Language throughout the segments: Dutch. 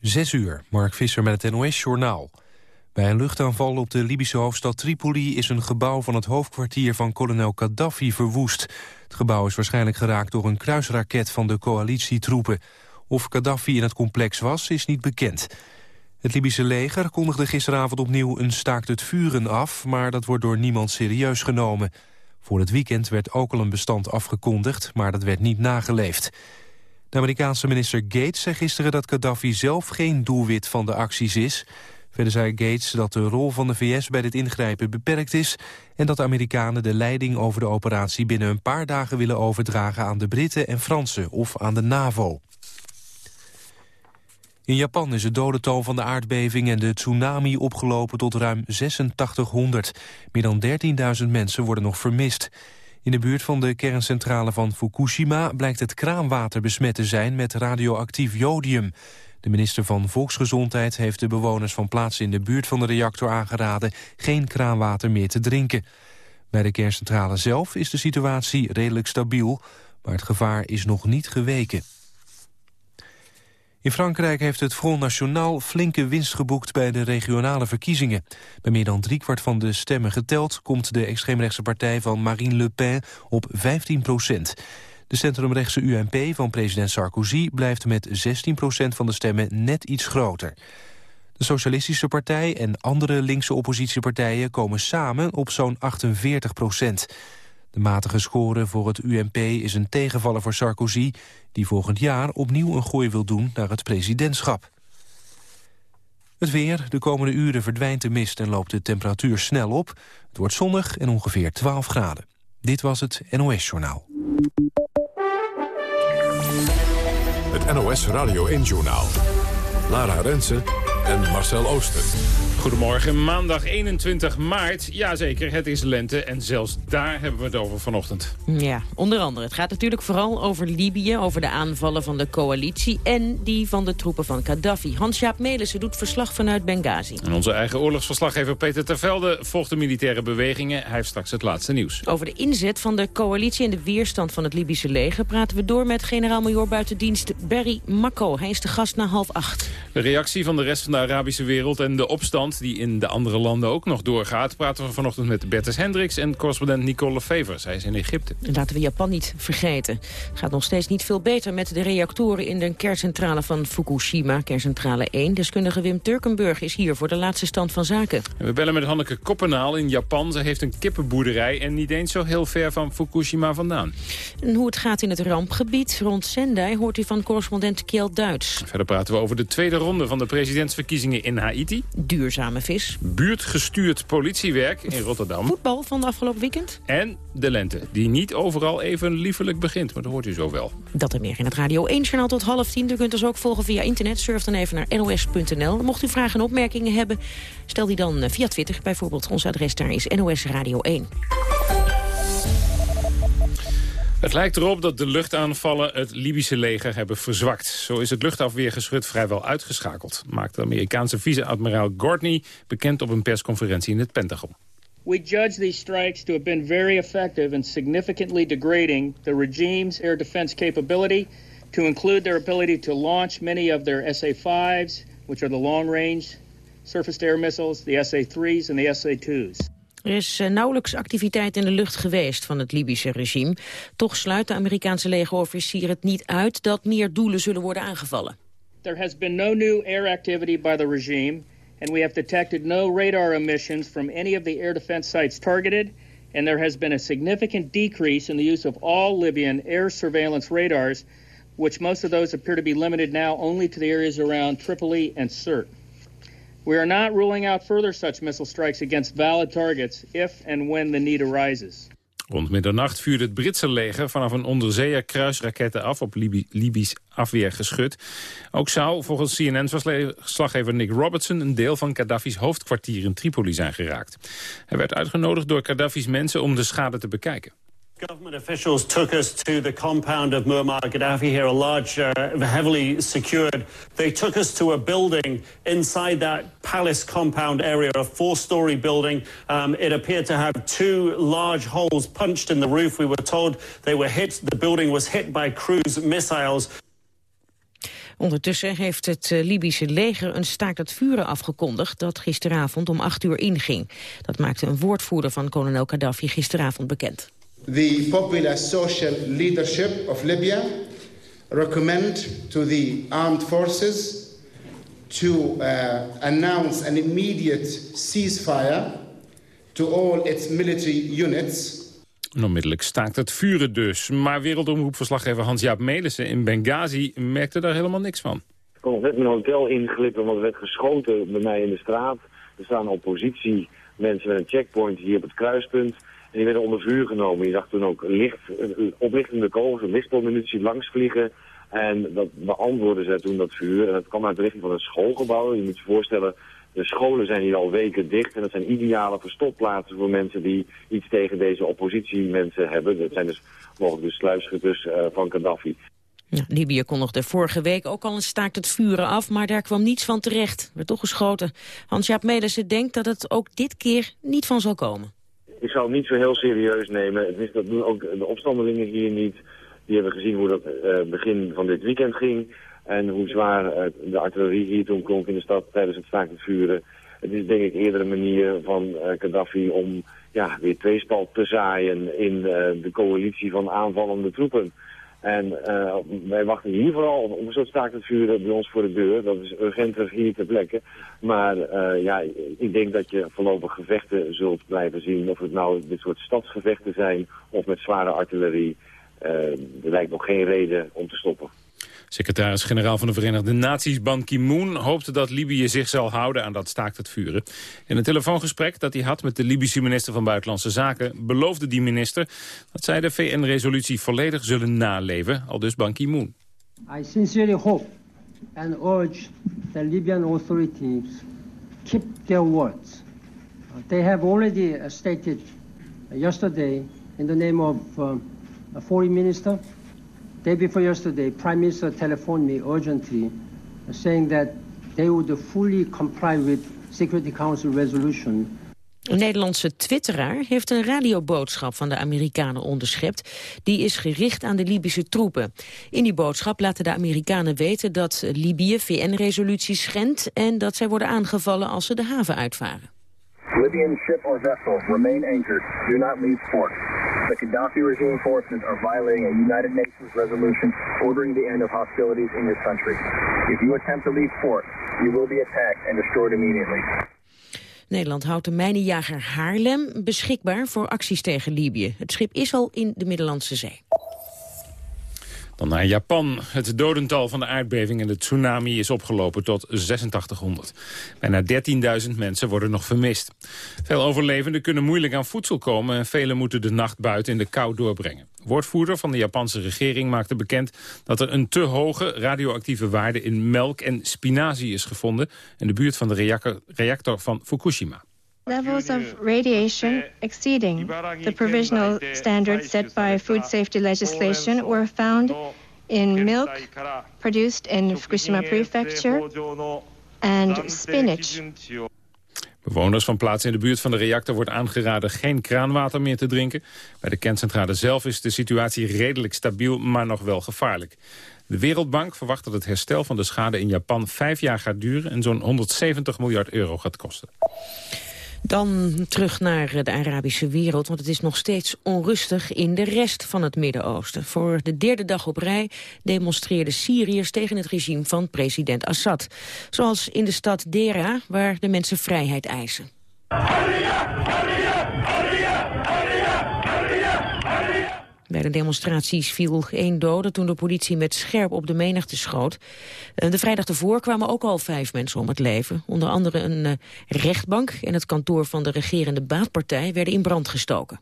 Zes uur, Mark Visser met het NOS-journaal. Bij een luchtaanval op de Libische hoofdstad Tripoli... is een gebouw van het hoofdkwartier van kolonel Gaddafi verwoest. Het gebouw is waarschijnlijk geraakt door een kruisraket van de coalitietroepen. Of Gaddafi in het complex was, is niet bekend. Het Libische leger kondigde gisteravond opnieuw een staakt het vuren af... maar dat wordt door niemand serieus genomen. Voor het weekend werd ook al een bestand afgekondigd, maar dat werd niet nageleefd. De Amerikaanse minister Gates zei gisteren dat Gaddafi zelf geen doelwit van de acties is. Verder zei Gates dat de rol van de VS bij dit ingrijpen beperkt is... en dat de Amerikanen de leiding over de operatie binnen een paar dagen willen overdragen aan de Britten en Fransen of aan de NAVO. In Japan is het dodental van de aardbeving en de tsunami opgelopen tot ruim 8600. Meer dan 13.000 mensen worden nog vermist. In de buurt van de kerncentrale van Fukushima blijkt het kraanwater besmet te zijn met radioactief jodium. De minister van Volksgezondheid heeft de bewoners van plaatsen in de buurt van de reactor aangeraden geen kraanwater meer te drinken. Bij de kerncentrale zelf is de situatie redelijk stabiel, maar het gevaar is nog niet geweken. In Frankrijk heeft het Front National flinke winst geboekt bij de regionale verkiezingen. Bij meer dan driekwart van de stemmen geteld komt de extreemrechtse partij van Marine Le Pen op 15 procent. De centrumrechtse UMP van president Sarkozy blijft met 16 procent van de stemmen net iets groter. De Socialistische Partij en andere linkse oppositiepartijen komen samen op zo'n 48 procent. De matige score voor het UMP is een tegenvaller voor Sarkozy... die volgend jaar opnieuw een gooi wil doen naar het presidentschap. Het weer. De komende uren verdwijnt de mist en loopt de temperatuur snel op. Het wordt zonnig en ongeveer 12 graden. Dit was het NOS Journaal. Het NOS Radio 1-journaal. Lara Rensen en Marcel Ooster. Goedemorgen, maandag 21 maart. Jazeker, het is lente en zelfs daar hebben we het over vanochtend. Ja, onder andere. Het gaat natuurlijk vooral over Libië, over de aanvallen van de coalitie... en die van de troepen van Gaddafi. Hans-Jaap Melissen doet verslag vanuit Benghazi. En onze eigen oorlogsverslaggever Peter Tervelde volgt de militaire bewegingen. Hij heeft straks het laatste nieuws. Over de inzet van de coalitie en de weerstand van het Libische leger... praten we door met generaal-major buitendienst Barry Makko. Hij is de gast na half acht. De reactie van de rest van de Arabische wereld en de opstand die in de andere landen ook nog doorgaat... praten we vanochtend met Bertus Hendricks en correspondent Nicole Fever. Zij is in Egypte. En laten we Japan niet vergeten. Het gaat nog steeds niet veel beter met de reactoren in de kerncentrale van Fukushima, kerncentrale 1. Deskundige Wim Turkenburg is hier voor de laatste stand van zaken. we bellen met Hanneke Koppenaal in Japan. Ze heeft een kippenboerderij en niet eens zo heel ver van Fukushima vandaan. En hoe het gaat in het rampgebied rond Sendai hoort u van correspondent Kjell Duits. Verder praten we over de tweede ronde van de presidentsverkiezingen in Haiti. Duurzaam vis. Buurtgestuurd politiewerk in Rotterdam. Voetbal van de afgelopen weekend. En de lente, die niet overal even liefelijk begint. Maar dat hoort u zo wel. Dat en meer in het Radio 1-journaal tot half tien. U kunt ons ook volgen via internet. Surf dan even naar nos.nl. Mocht u vragen en opmerkingen hebben, stel die dan eh, via Twitter bijvoorbeeld. Ons adres daar is NOS Radio 1. Het lijkt erop dat de luchtaanvallen het Libische leger hebben verzwakt. Zo is het luchtafweergeschut vrijwel uitgeschakeld. Maakt de Amerikaanse vice-admiraal Gordney bekend op een persconferentie in het Pentagon. We judge these strikes to have been very effective in significantly degrading the regime's air defense capability, to include their ability to launch many of their SA-5s, which are the long-range surface-to-air missiles, the SA-3s and the SA-2s. Er is uh, nauwelijks activiteit in de lucht geweest van het Libische regime. Toch sluit de Amerikaanse legerofficier het niet uit dat meer doelen zullen worden aangevallen. There has been no new air activity by the regime and we have detected no radar emissions from any of the air defense sites targeted and there has been a significant decrease in the use of all Libyan air surveillance radars which most of those appear to be limited now only to the areas around Tripoli and Sirte. We are not ruling out further such missile strikes against valid targets if and when the need arises. Rond middernacht vuurde het Britse leger vanaf een onderzeeër kruisraketten af op Libi Libisch afweergeschut. Ook zou volgens CNN-verslaggever Nick Robertson een deel van Gaddafi's hoofdkwartier in Tripoli zijn geraakt. Hij werd uitgenodigd door Gaddafi's mensen om de schade te bekijken. Government officials took us to the compound of Muammar Gaddafi here, a large, uh, heavily secured. They took us to a building inside that palace compound area, a four-story building. Um, it appeared to have two large holes punched in the roof. We were told they were hit. The building was hit by cruise missiles. Ondertussen heeft het eh, Libische leger een staakt het vuren afgekondigd dat gisteravond om acht uur inging. Dat maakte een woordvoerder van kolonel Gaddafi gisteravond bekend. The popular social leadership of Libya recommend to the armed forces to uh, announce an immediate ceasefire to all its military units onmiddellijk staakt het vuren dus. Maar wereldomroepverslaggever Hans-Jaap Melissen in Benghazi merkte daar helemaal niks van. Ik kon net mijn hotel inglippen, want er werd geschoten bij mij in de straat. Er staan oppositie mensen met een checkpoint hier op het kruispunt. En die werden onder vuur genomen. Je zag toen ook licht, oplichtende kogels, een lichtbommunitie langs vliegen. En dat beantwoorden ze toen dat vuur. En dat kwam uit de richting van een schoolgebouw. Je moet je voorstellen, de scholen zijn hier al weken dicht en dat zijn ideale verstopplaatsen voor mensen die iets tegen deze oppositiemensen hebben. Dat zijn dus mogelijk de sluipschutters uh, van Gaddafi. Ja, Libië kondigde vorige week ook al een staakt het vuren af, maar daar kwam niets van terecht. Er werd toch geschoten. Hans-Jaap Melissen denkt dat het ook dit keer niet van zal komen. Ik zou het niet zo heel serieus nemen. Dat doen ook de opstandelingen hier niet. Die hebben gezien hoe dat uh, begin van dit weekend ging. En hoe zwaar uh, de artillerie hier toen klonk in de stad tijdens het staakt het vuren. Het is denk ik eerder een manier van uh, Gaddafi om ja, weer tweespalt te zaaien in de coalitie van aanvallende troepen. En wij wachten hier vooral op een soort staakt het vuren bij ons voor de deur. Dat is urgenter hier ter plekke. Maar ja, ik denk dat je voorlopig gevechten zult blijven zien. Of het nou dit soort stadsgevechten zijn of met zware artillerie. er lijkt nog geen reden om te stoppen. Secretaris-generaal van de Verenigde Naties Ban Ki-moon hoopte dat Libië zich zal houden aan dat staakt het vuren. In een telefoongesprek dat hij had met de Libische minister van Buitenlandse Zaken beloofde die minister dat zij de VN-resolutie volledig zullen naleven, al dus Ban Ki-moon. I sincerely hope and urge the Libyan authorities keep their words. They have already stated yesterday in the name of uh, a foreign minister Day before yesterday, Prime Minister telephoned me urgently saying that they would fully comply with Security Council resolution een Nederlandse twitteraar heeft een radioboodschap van de Amerikanen onderschept. Die is gericht aan de Libische troepen. In die boodschap laten de Amerikanen weten dat Libië VN-resoluties schendt... en dat zij worden aangevallen als ze de haven uitvaren. Libyan ship or vessel remain anchored. Do not leave port. The Gaddafi regime forces are violating a United Nations resolution ordering the end of hostilities in your country. If you attempt to leave port, you will be attacked and destroyed immediately. Nederland houdt de mijnenjager Haarlem beschikbaar voor acties tegen Libië. Het schip is al in de Middellandse Zee. Dan naar Japan. Het dodental van de aardbeving en de tsunami is opgelopen tot 8600. Bijna 13.000 mensen worden nog vermist. Veel overlevenden kunnen moeilijk aan voedsel komen... en velen moeten de nacht buiten in de kou doorbrengen. Woordvoerder van de Japanse regering maakte bekend... dat er een te hoge radioactieve waarde in melk en spinazie is gevonden... in de buurt van de reactor van Fukushima. Levels of radiation exceeding the provisional standards set by food safety legislation were found in milk produced in Fukushima Prefecture and spinach. Bewoners van plaatsen in de buurt van de reactor wordt aangeraden geen kraanwater meer te drinken. Bij de kerncentrale zelf is de situatie redelijk stabiel, maar nog wel gevaarlijk. De Wereldbank verwacht dat het herstel van de schade in Japan vijf jaar gaat duren en zo'n 170 miljard euro gaat kosten. Dan terug naar de Arabische wereld, want het is nog steeds onrustig in de rest van het Midden-Oosten. Voor de derde dag op rij demonstreerden Syriërs tegen het regime van president Assad. Zoals in de stad Dera, waar de mensen vrijheid eisen. Bij de demonstraties viel één dode toen de politie met scherp op de menigte schoot. De vrijdag ervoor kwamen ook al vijf mensen om het leven. Onder andere een eh, rechtbank en het kantoor van de regerende baatpartij werden in brand gestoken.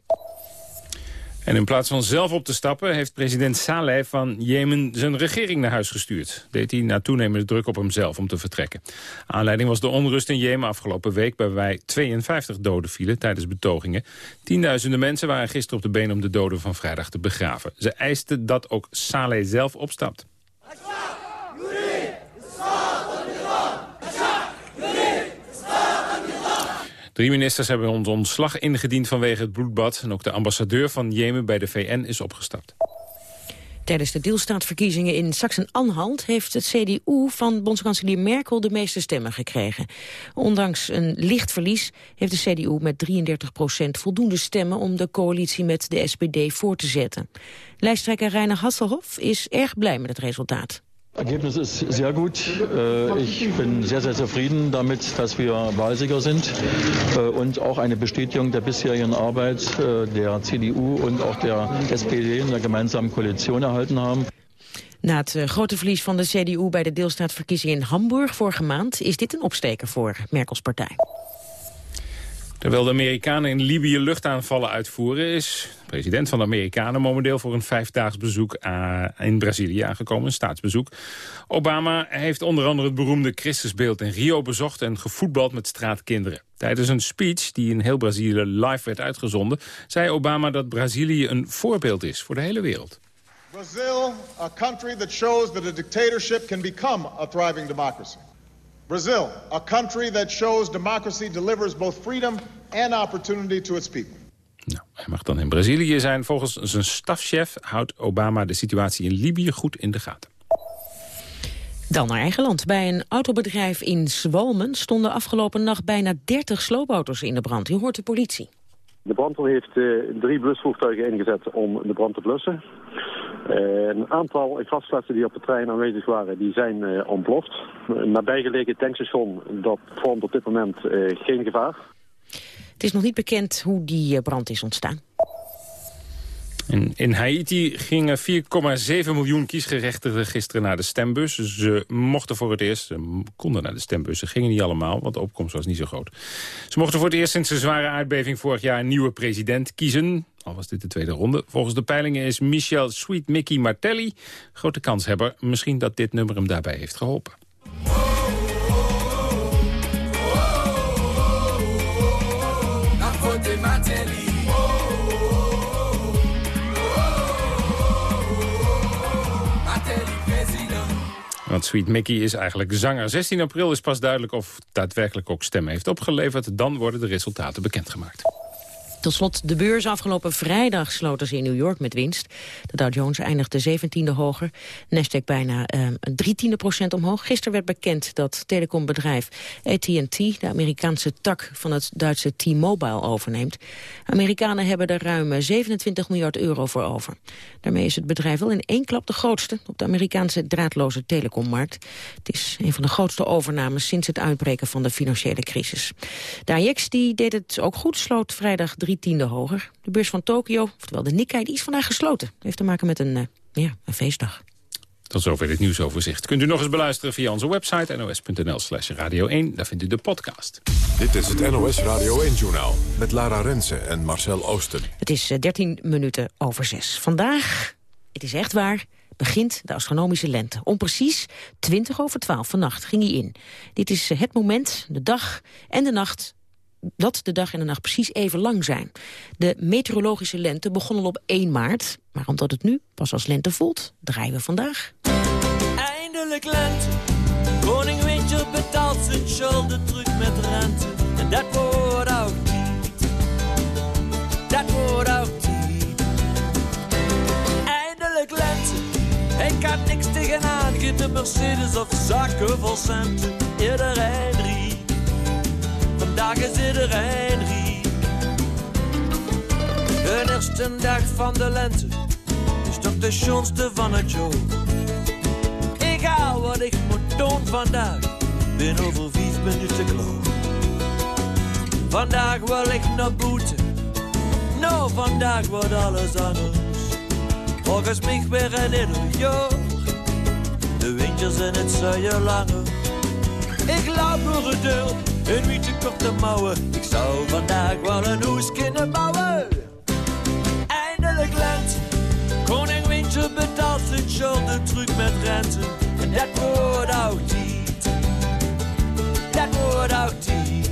En in plaats van zelf op te stappen... heeft president Saleh van Jemen zijn regering naar huis gestuurd. Deed hij na toenemende druk op hemzelf om te vertrekken. Aanleiding was de onrust in Jemen afgelopen week... waarbij 52 doden vielen tijdens betogingen. Tienduizenden mensen waren gisteren op de been om de doden van vrijdag te begraven. Ze eisten dat ook Saleh zelf opstapt. Drie ministers hebben ons ontslag ingediend vanwege het bloedbad. En ook de ambassadeur van Jemen bij de VN is opgestapt. Tijdens de deelstaatverkiezingen in Sachsen-Anhalt heeft het CDU van bondskanselier Merkel de meeste stemmen gekregen. Ondanks een licht verlies heeft de CDU met 33 procent voldoende stemmen om de coalitie met de SPD voor te zetten. Lijsttrekker Reiner Hasselhoff is erg blij met het resultaat. Ergebnis ist sehr gut. Äh, ich bin sehr, sehr zufrieden damit, dass wir Wahlsieger sind äh, und auch eine Bestätigung der bisherigen Arbeit äh, der CDU und auch der SPD in der gemeinsamen Koalition erhalten haben. Na het grote verlies van de CDU bij de deelstaatverkiezingen in Hamburg vorige maand... is dit een opsteker voor Merkels partij. Terwijl de Amerikanen in Libië luchtaanvallen uitvoeren... is de president van de Amerikanen momenteel voor een vijfdaags bezoek eh, in Brazilië aangekomen, een staatsbezoek. Obama heeft onder andere het beroemde Christusbeeld in Rio bezocht... en gevoetbald met straatkinderen. Tijdens een speech die in heel Brazilië live werd uitgezonden... zei Obama dat Brazilië een voorbeeld is voor de hele wereld. Brazil, a country that shows that a dictatorship can become a thriving democracy. Brazil, a country that shows democracy delivers both freedom and opportunity to its people. Nou, hij mag dan in Brazilië zijn. Volgens zijn stafchef houdt Obama de situatie in Libië goed in de gaten. Dan naar eigen land. Bij een autobedrijf in Zwalmen stonden afgelopen nacht bijna 30 sloopauto's in de brand. U hoort de politie. De brandweer heeft uh, drie blusvoertuigen ingezet om de brand te blussen. Uh, een aantal gasflessen die op het trein aanwezig waren, die zijn uh, ontploft. Een nabijgelegen tankstation, dat vormt op dit moment geen gevaar. Het is nog niet bekend hoe die brand is ontstaan. In, Haiti gingen 4,7 miljoen kiesgerechtigden gisteren naar de stembus. Ze mochten voor het eerst, ze konden naar de stembus. Ze gingen niet allemaal, want de opkomst was niet zo groot. Ze mochten voor het eerst sinds de zware aardbeving vorig jaar een nieuwe president kiezen. Al was dit de tweede ronde. Volgens de peilingen is Michel Sweet Mickey Martelli grote kanshebber. Misschien dat dit nummer hem daarbij heeft geholpen. Want Sweet Mickey is eigenlijk zanger. 16 april is pas duidelijk of daadwerkelijk ook stemmen heeft opgeleverd. Dan worden de resultaten bekendgemaakt. Tot slot de beurs. Afgelopen vrijdag sloten ze in New York met winst. De Dow Jones eindigde 17e hoger. Nasdaq bijna een tiende procent omhoog. Gisteren werd bekend dat telecombedrijf AT&T... de Amerikaanse tak van het Duitse T-Mobile overneemt. Amerikanen hebben er ruim 27 miljard euro voor over. Daarmee is het bedrijf wel in één klap de grootste... op de Amerikaanse draadloze telecommarkt. Het is een van de grootste overnames sinds het uitbreken van de financiële crisis. De die deed het ook goed, sloot vrijdag drie tiende hoger. De beurs van Tokio, oftewel de Nikkei, die is vandaag gesloten. Dat heeft te maken met een, uh, ja, een feestdag. Tot zover dit nieuwsoverzicht. Kunt u nog eens beluisteren via onze website nos.nl slash radio 1. Daar vindt u de podcast. Dit is het NOS Radio 1-journaal met Lara Rensen en Marcel Oosten. Het is 13 eh, minuten over 6. Vandaag, het is echt waar, begint de astronomische lente. Om precies 20 over 12 vannacht ging hij in. Dit is eh, het moment, de dag en de nacht dat de dag en de nacht precies even lang zijn. De meteorologische lente begon al op 1 maart, maar omdat het nu pas als lente voelt, draaien we vandaag. Eindelijk lente, koning betaalt zijn schulden terug met rente. En dat wordt ook niet, dat wordt ook niet. Eindelijk lente, hij kan niks tegenaan, geen de Mercedes of zakken vol centen. Iedereen vandaag is iedereen riep. De eerste dag van de lente is toch de schoonste van het jaar. Ik haal wat ik moet doen vandaag, ben over vijf minuten klaar. Vandaag wil ik naar boete, nou vandaag wordt alles anders. Volgens mij weer een ieder jaar, de winters en het zuiden langer. Ik loop door de deur een witte korte mouwen. Ik zou vandaag wel een hoes kunnen bouwen. Eindelijk lent, koning Windje betaalt zijn schulden terug met rente. En dat wordt ook niet, dat wordt ook niet.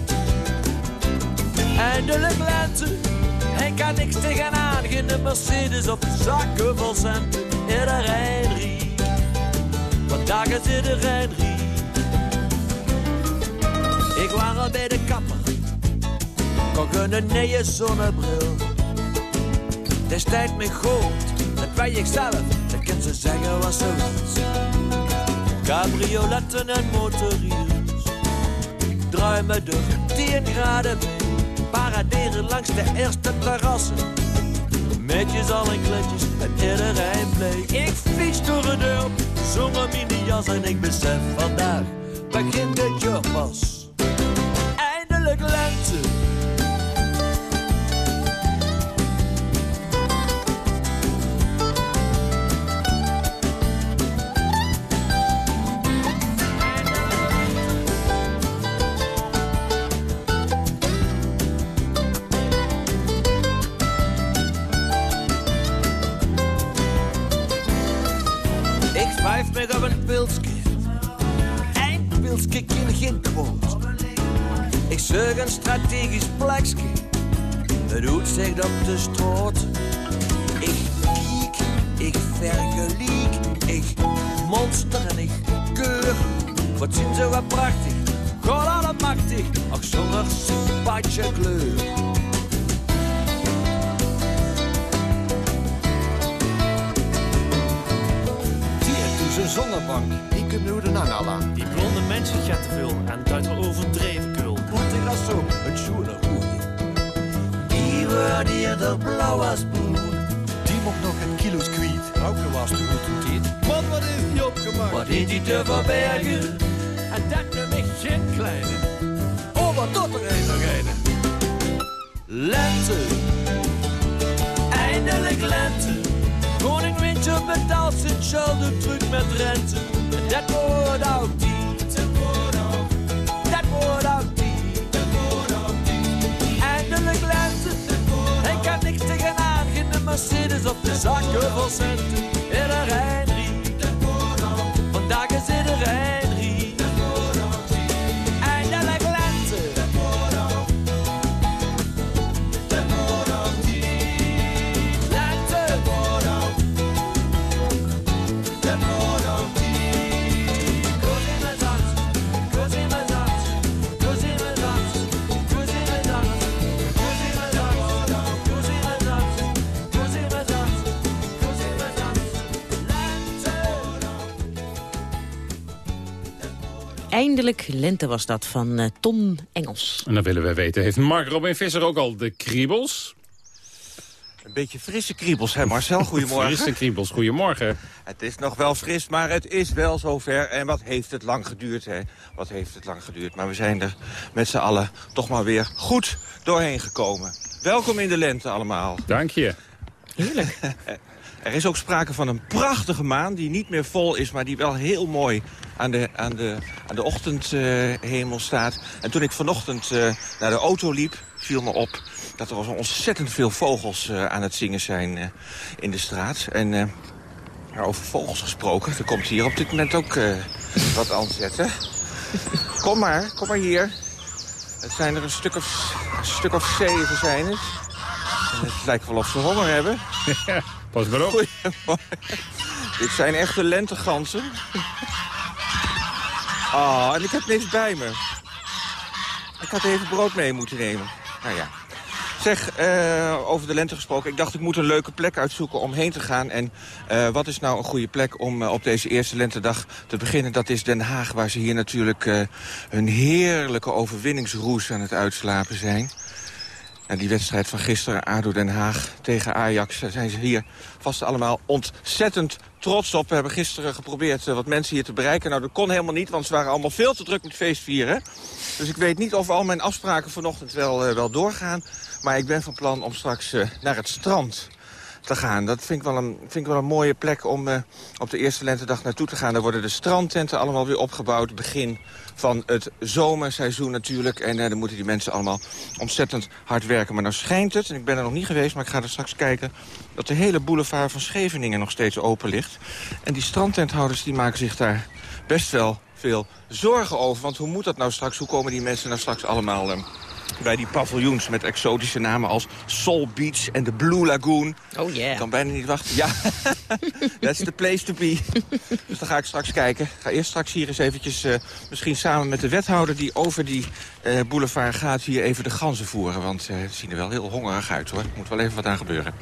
Eindelijk lente, hij kan niks tegenaan. Geen Mercedes op zakken vol centen. Iedereen riep, vandaag is iedereen riep. Ik was bij de kapper, kocht een nieuwe zonnebril. Destijds me goed, dat weet ik zelf, dat en ze zeggen wat ze wil. Cabrioletten en motoriers. Druimen de 10 graden Paraderen langs de eerste terrassen. Metjes al en kletjes en iedereen bleek. Ik fiets door de deur, zonder mini-jas en ik besef vandaag begint het jaar pas. Op de stroot. Ik kiek, ik vergelijk, ik monster en ik keur. Wat zien ze wat prachtig, God allemachtig, ook zonder sympathie kleur. En dat noem ik geen kleine. Oh, wat tot er een nog een. Lente. Eindelijk lente. Koning Winter betaalt zijn schulden terug met rente. En dat wordt ook die. Dat wordt ook die. Eindelijk lente. Hij kan niks tegenaan. Geen Mercedes op de zakken. Lente was dat van uh, Tom Engels. En dan willen we weten, heeft Mark Robin Visser ook al de kriebels? Een beetje frisse kriebels, hè Marcel? Goedemorgen. frisse kriebels, goedemorgen. Het is nog wel fris, maar het is wel zover. En wat heeft het lang geduurd, hè? Wat heeft het lang geduurd. Maar we zijn er met z'n allen toch maar weer goed doorheen gekomen. Welkom in de lente allemaal. Dank je. Heerlijk. Er is ook sprake van een prachtige maan die niet meer vol is... maar die wel heel mooi aan de, aan de, aan de ochtendhemel staat. En toen ik vanochtend uh, naar de auto liep, viel me op... dat er ontzettend veel vogels uh, aan het zingen zijn uh, in de straat. En over vogels gesproken, er komt hier op dit moment ook wat aan zetten. Kom maar, kom maar hier. Het zijn er een stuk of, een stuk of zeven zijn het. Het lijkt wel of ze honger hebben. Pas maar op. Dit zijn echte lentegansen. Ah, oh, en ik heb niks bij me. Ik had even brood mee moeten nemen. Nou ja. Zeg, uh, over de lente gesproken. Ik dacht, ik moet een leuke plek uitzoeken om heen te gaan. En uh, wat is nou een goede plek om uh, op deze eerste lentedag te beginnen? Dat is Den Haag, waar ze hier natuurlijk hun heerlijke overwinningsroes aan het uitslapen zijn. Die wedstrijd van gisteren, ADO Den Haag tegen Ajax... zijn ze hier vast allemaal ontzettend trots op. We hebben gisteren geprobeerd uh, wat mensen hier te bereiken. Nou, dat kon helemaal niet, want ze waren allemaal veel te druk met feestvieren. Dus ik weet niet of al mijn afspraken vanochtend wel, uh, wel doorgaan. Maar ik ben van plan om straks uh, naar het strand te gaan. Dat vind ik wel een, vind ik wel een mooie plek om op de eerste lentedag naartoe te gaan. Daar worden de strandtenten allemaal weer opgebouwd. Begin van het zomerseizoen natuurlijk. En uh, dan moeten die mensen allemaal ontzettend hard werken. Maar nou schijnt het, en ik ben er nog niet geweest... maar ik ga er straks kijken dat de hele boulevard van Scheveningen nog steeds open ligt. En die strandtenthouders die maken zich daar best wel veel zorgen over. Want hoe moet dat nou straks? Hoe komen die mensen nou straks allemaal... Uh, bij die paviljoens met exotische namen als Soul Beach en de Blue Lagoon. Oh yeah. Ik kan bijna niet wachten. Ja, that's the place to be. dus dan ga ik straks kijken. Ik ga eerst straks hier eens eventjes, uh, misschien samen met de wethouder... die over die uh, boulevard gaat, hier even de ganzen voeren. Want uh, ze zien er wel heel hongerig uit, hoor. Er moet wel even wat aan gebeuren.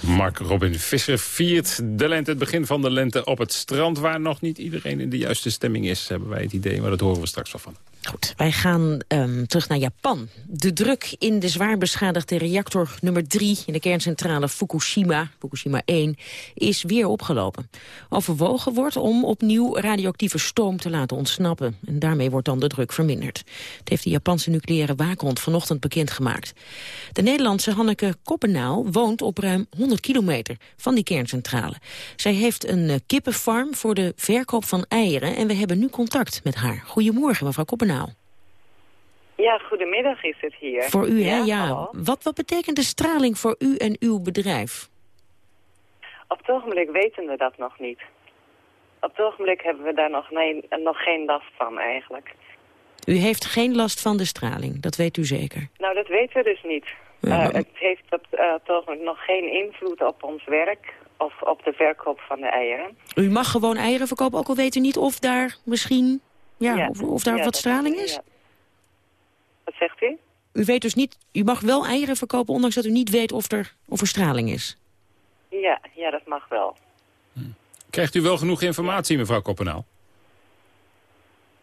Mark Robin Visser viert de lente, het begin van de lente op het strand... waar nog niet iedereen in de juiste stemming is, hebben wij het idee. Maar dat horen we straks wel van. Goed, wij gaan um, terug naar Japan. De druk in de zwaar beschadigde reactor nummer 3 in de kerncentrale Fukushima, Fukushima 1, is weer opgelopen. Overwogen wordt om opnieuw radioactieve stoom te laten ontsnappen. En daarmee wordt dan de druk verminderd. Het heeft de Japanse nucleaire waakhond vanochtend bekendgemaakt. De Nederlandse Hanneke Koppenaal woont op ruim 100 kilometer van die kerncentrale. Zij heeft een uh, kippenfarm voor de verkoop van eieren en we hebben nu contact met haar. Goedemorgen, mevrouw Koppenaal. Ja, goedemiddag is het hier. Voor u, hè? Ja. Wat, wat betekent de straling voor u en uw bedrijf? Op het ogenblik weten we dat nog niet. Op het ogenblik hebben we daar nog, nee, nog geen last van eigenlijk. U heeft geen last van de straling, dat weet u zeker? Nou, dat weten we dus niet. Ja, uh, het heeft op, uh, het ogenblik nog geen invloed op ons werk of op de verkoop van de eieren. U mag gewoon eieren verkopen, ook al weet u niet of daar misschien ja, ja. Of, of, daar ja, wat straling is? Ja. Wat zegt u? U weet dus niet, u mag wel eieren verkopen, ondanks dat u niet weet of er, of er straling is. Ja, ja, dat mag wel. Hm. Krijgt u wel genoeg informatie, mevrouw Koppenaal?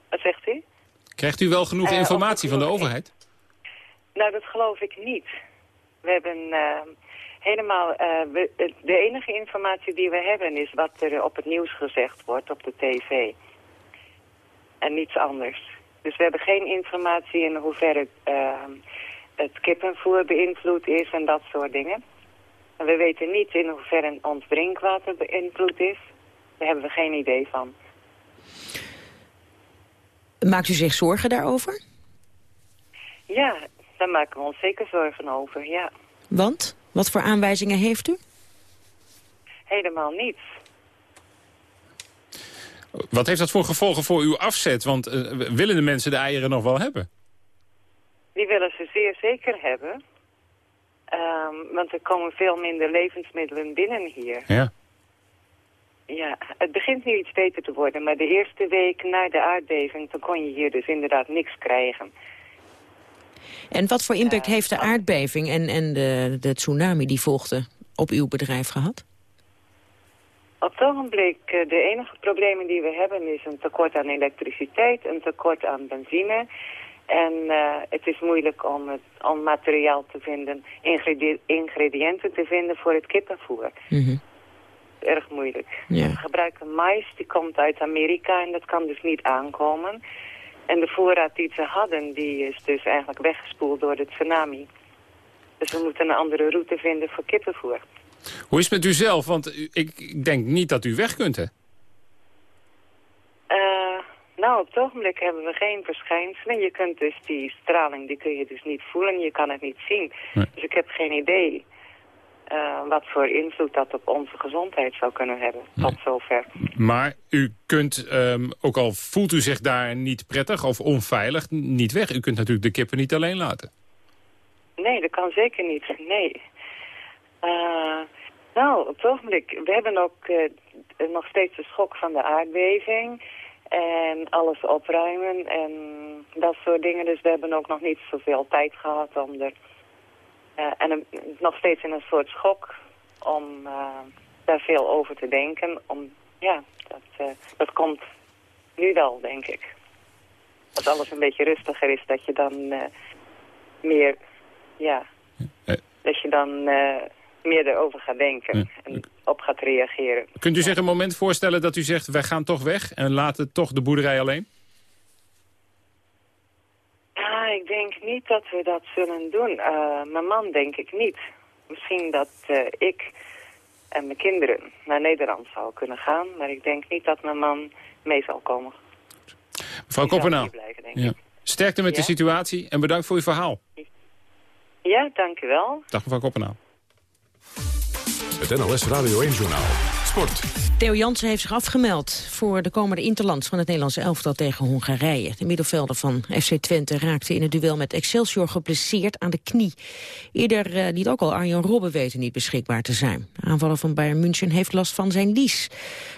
Wat zegt u? Krijgt u wel genoeg uh, informatie van de overheid? Nou, dat geloof ik niet. We hebben uh, helemaal... Uh, we, de enige informatie die we hebben is wat er op het nieuws gezegd wordt op de tv en niets anders. Dus we hebben geen informatie in hoeverre uh, het kippenvoer beïnvloed is en dat soort dingen. En we weten niet in hoeverre ons drinkwater beïnvloed is. Daar hebben we geen idee van. Maakt u zich zorgen daarover? Ja, daar maken we ons zeker zorgen over, ja. Want? Wat voor aanwijzingen heeft u? Helemaal niets. Wat heeft dat voor gevolgen voor uw afzet? Want uh, willen de mensen de eieren nog wel hebben? Die willen ze zeer zeker hebben. Um, want er komen veel minder levensmiddelen binnen hier. Ja. Ja, het begint nu iets beter te worden. Maar de eerste week na de aardbeving, kon je hier dus inderdaad niks krijgen. En wat voor impact uh, heeft de aardbeving en, en de, de tsunami die volgde op uw bedrijf gehad? Op het ogenblik, de enige problemen die we hebben is een tekort aan elektriciteit, een tekort aan benzine. En uh, het is moeilijk om, het, om materiaal te vinden, ingredi ingrediënten te vinden voor het kippenvoer. Mm -hmm. Erg moeilijk. We gebruiken mais, die komt uit Amerika en dat kan dus niet aankomen. En de voorraad die ze hadden, die is dus eigenlijk weggespoeld door de tsunami. Dus we moeten een andere route vinden voor kippenvoer. Hoe is het met u zelf? Want ik, ik, denk niet dat u weg kunt, hè? Uh, nou, op het ogenblik hebben we geen verschijnselen. Je kunt dus die straling, die kun je dus niet voelen. Je kan het niet zien. Nee. Dus ik heb geen idee uh, wat voor invloed dat op onze gezondheid zou kunnen hebben. Nee. Tot zover. Maar u kunt, um, ook al voelt u zich daar niet prettig of onveilig, niet weg. U kunt natuurlijk de kippen niet alleen laten. Nee, dat kan zeker niet. Nee. Uh, nou, op het ogenblik, we hebben ook uh, nog steeds de schok van de aardbeving en alles opruimen en dat soort dingen. Dus we hebben ook nog niet zoveel tijd gehad om er, uh, en een, nog steeds in een soort schok om daar veel over te denken. Om, ja, dat, dat komt nu wel, denk ik. Als alles een beetje rustiger is, dat je dan meer, ja, dat je dan meer erover gaat denken ja. en op gaat reageren. Kunt u zich een moment voorstellen dat u zegt... wij gaan toch weg en laten toch de boerderij alleen? Ja, ik denk niet dat we dat zullen doen. Uh, mijn man denk ik niet. Misschien dat uh, ik en mijn kinderen naar Nederland zou kunnen gaan... maar ik denk niet dat mijn man mee zal komen. Mevrouw Koppenaal, ja. sterkte met ja? de situatie en bedankt voor uw verhaal. Ja, dank u wel. Dag mevrouw Koppenaal. Het Radio 1 Journaal. Sport. Theo Jansen heeft zich afgemeld voor de komende interlands van het Nederlandse elftal tegen Hongarije. De middenvelder van FC Twente raakte in het duel met Excelsior geblesseerd aan de knie. Eerder uh, liet ook al Arjen Robben weten niet beschikbaar te zijn. De aanvaller van Bayern München heeft last van zijn lies.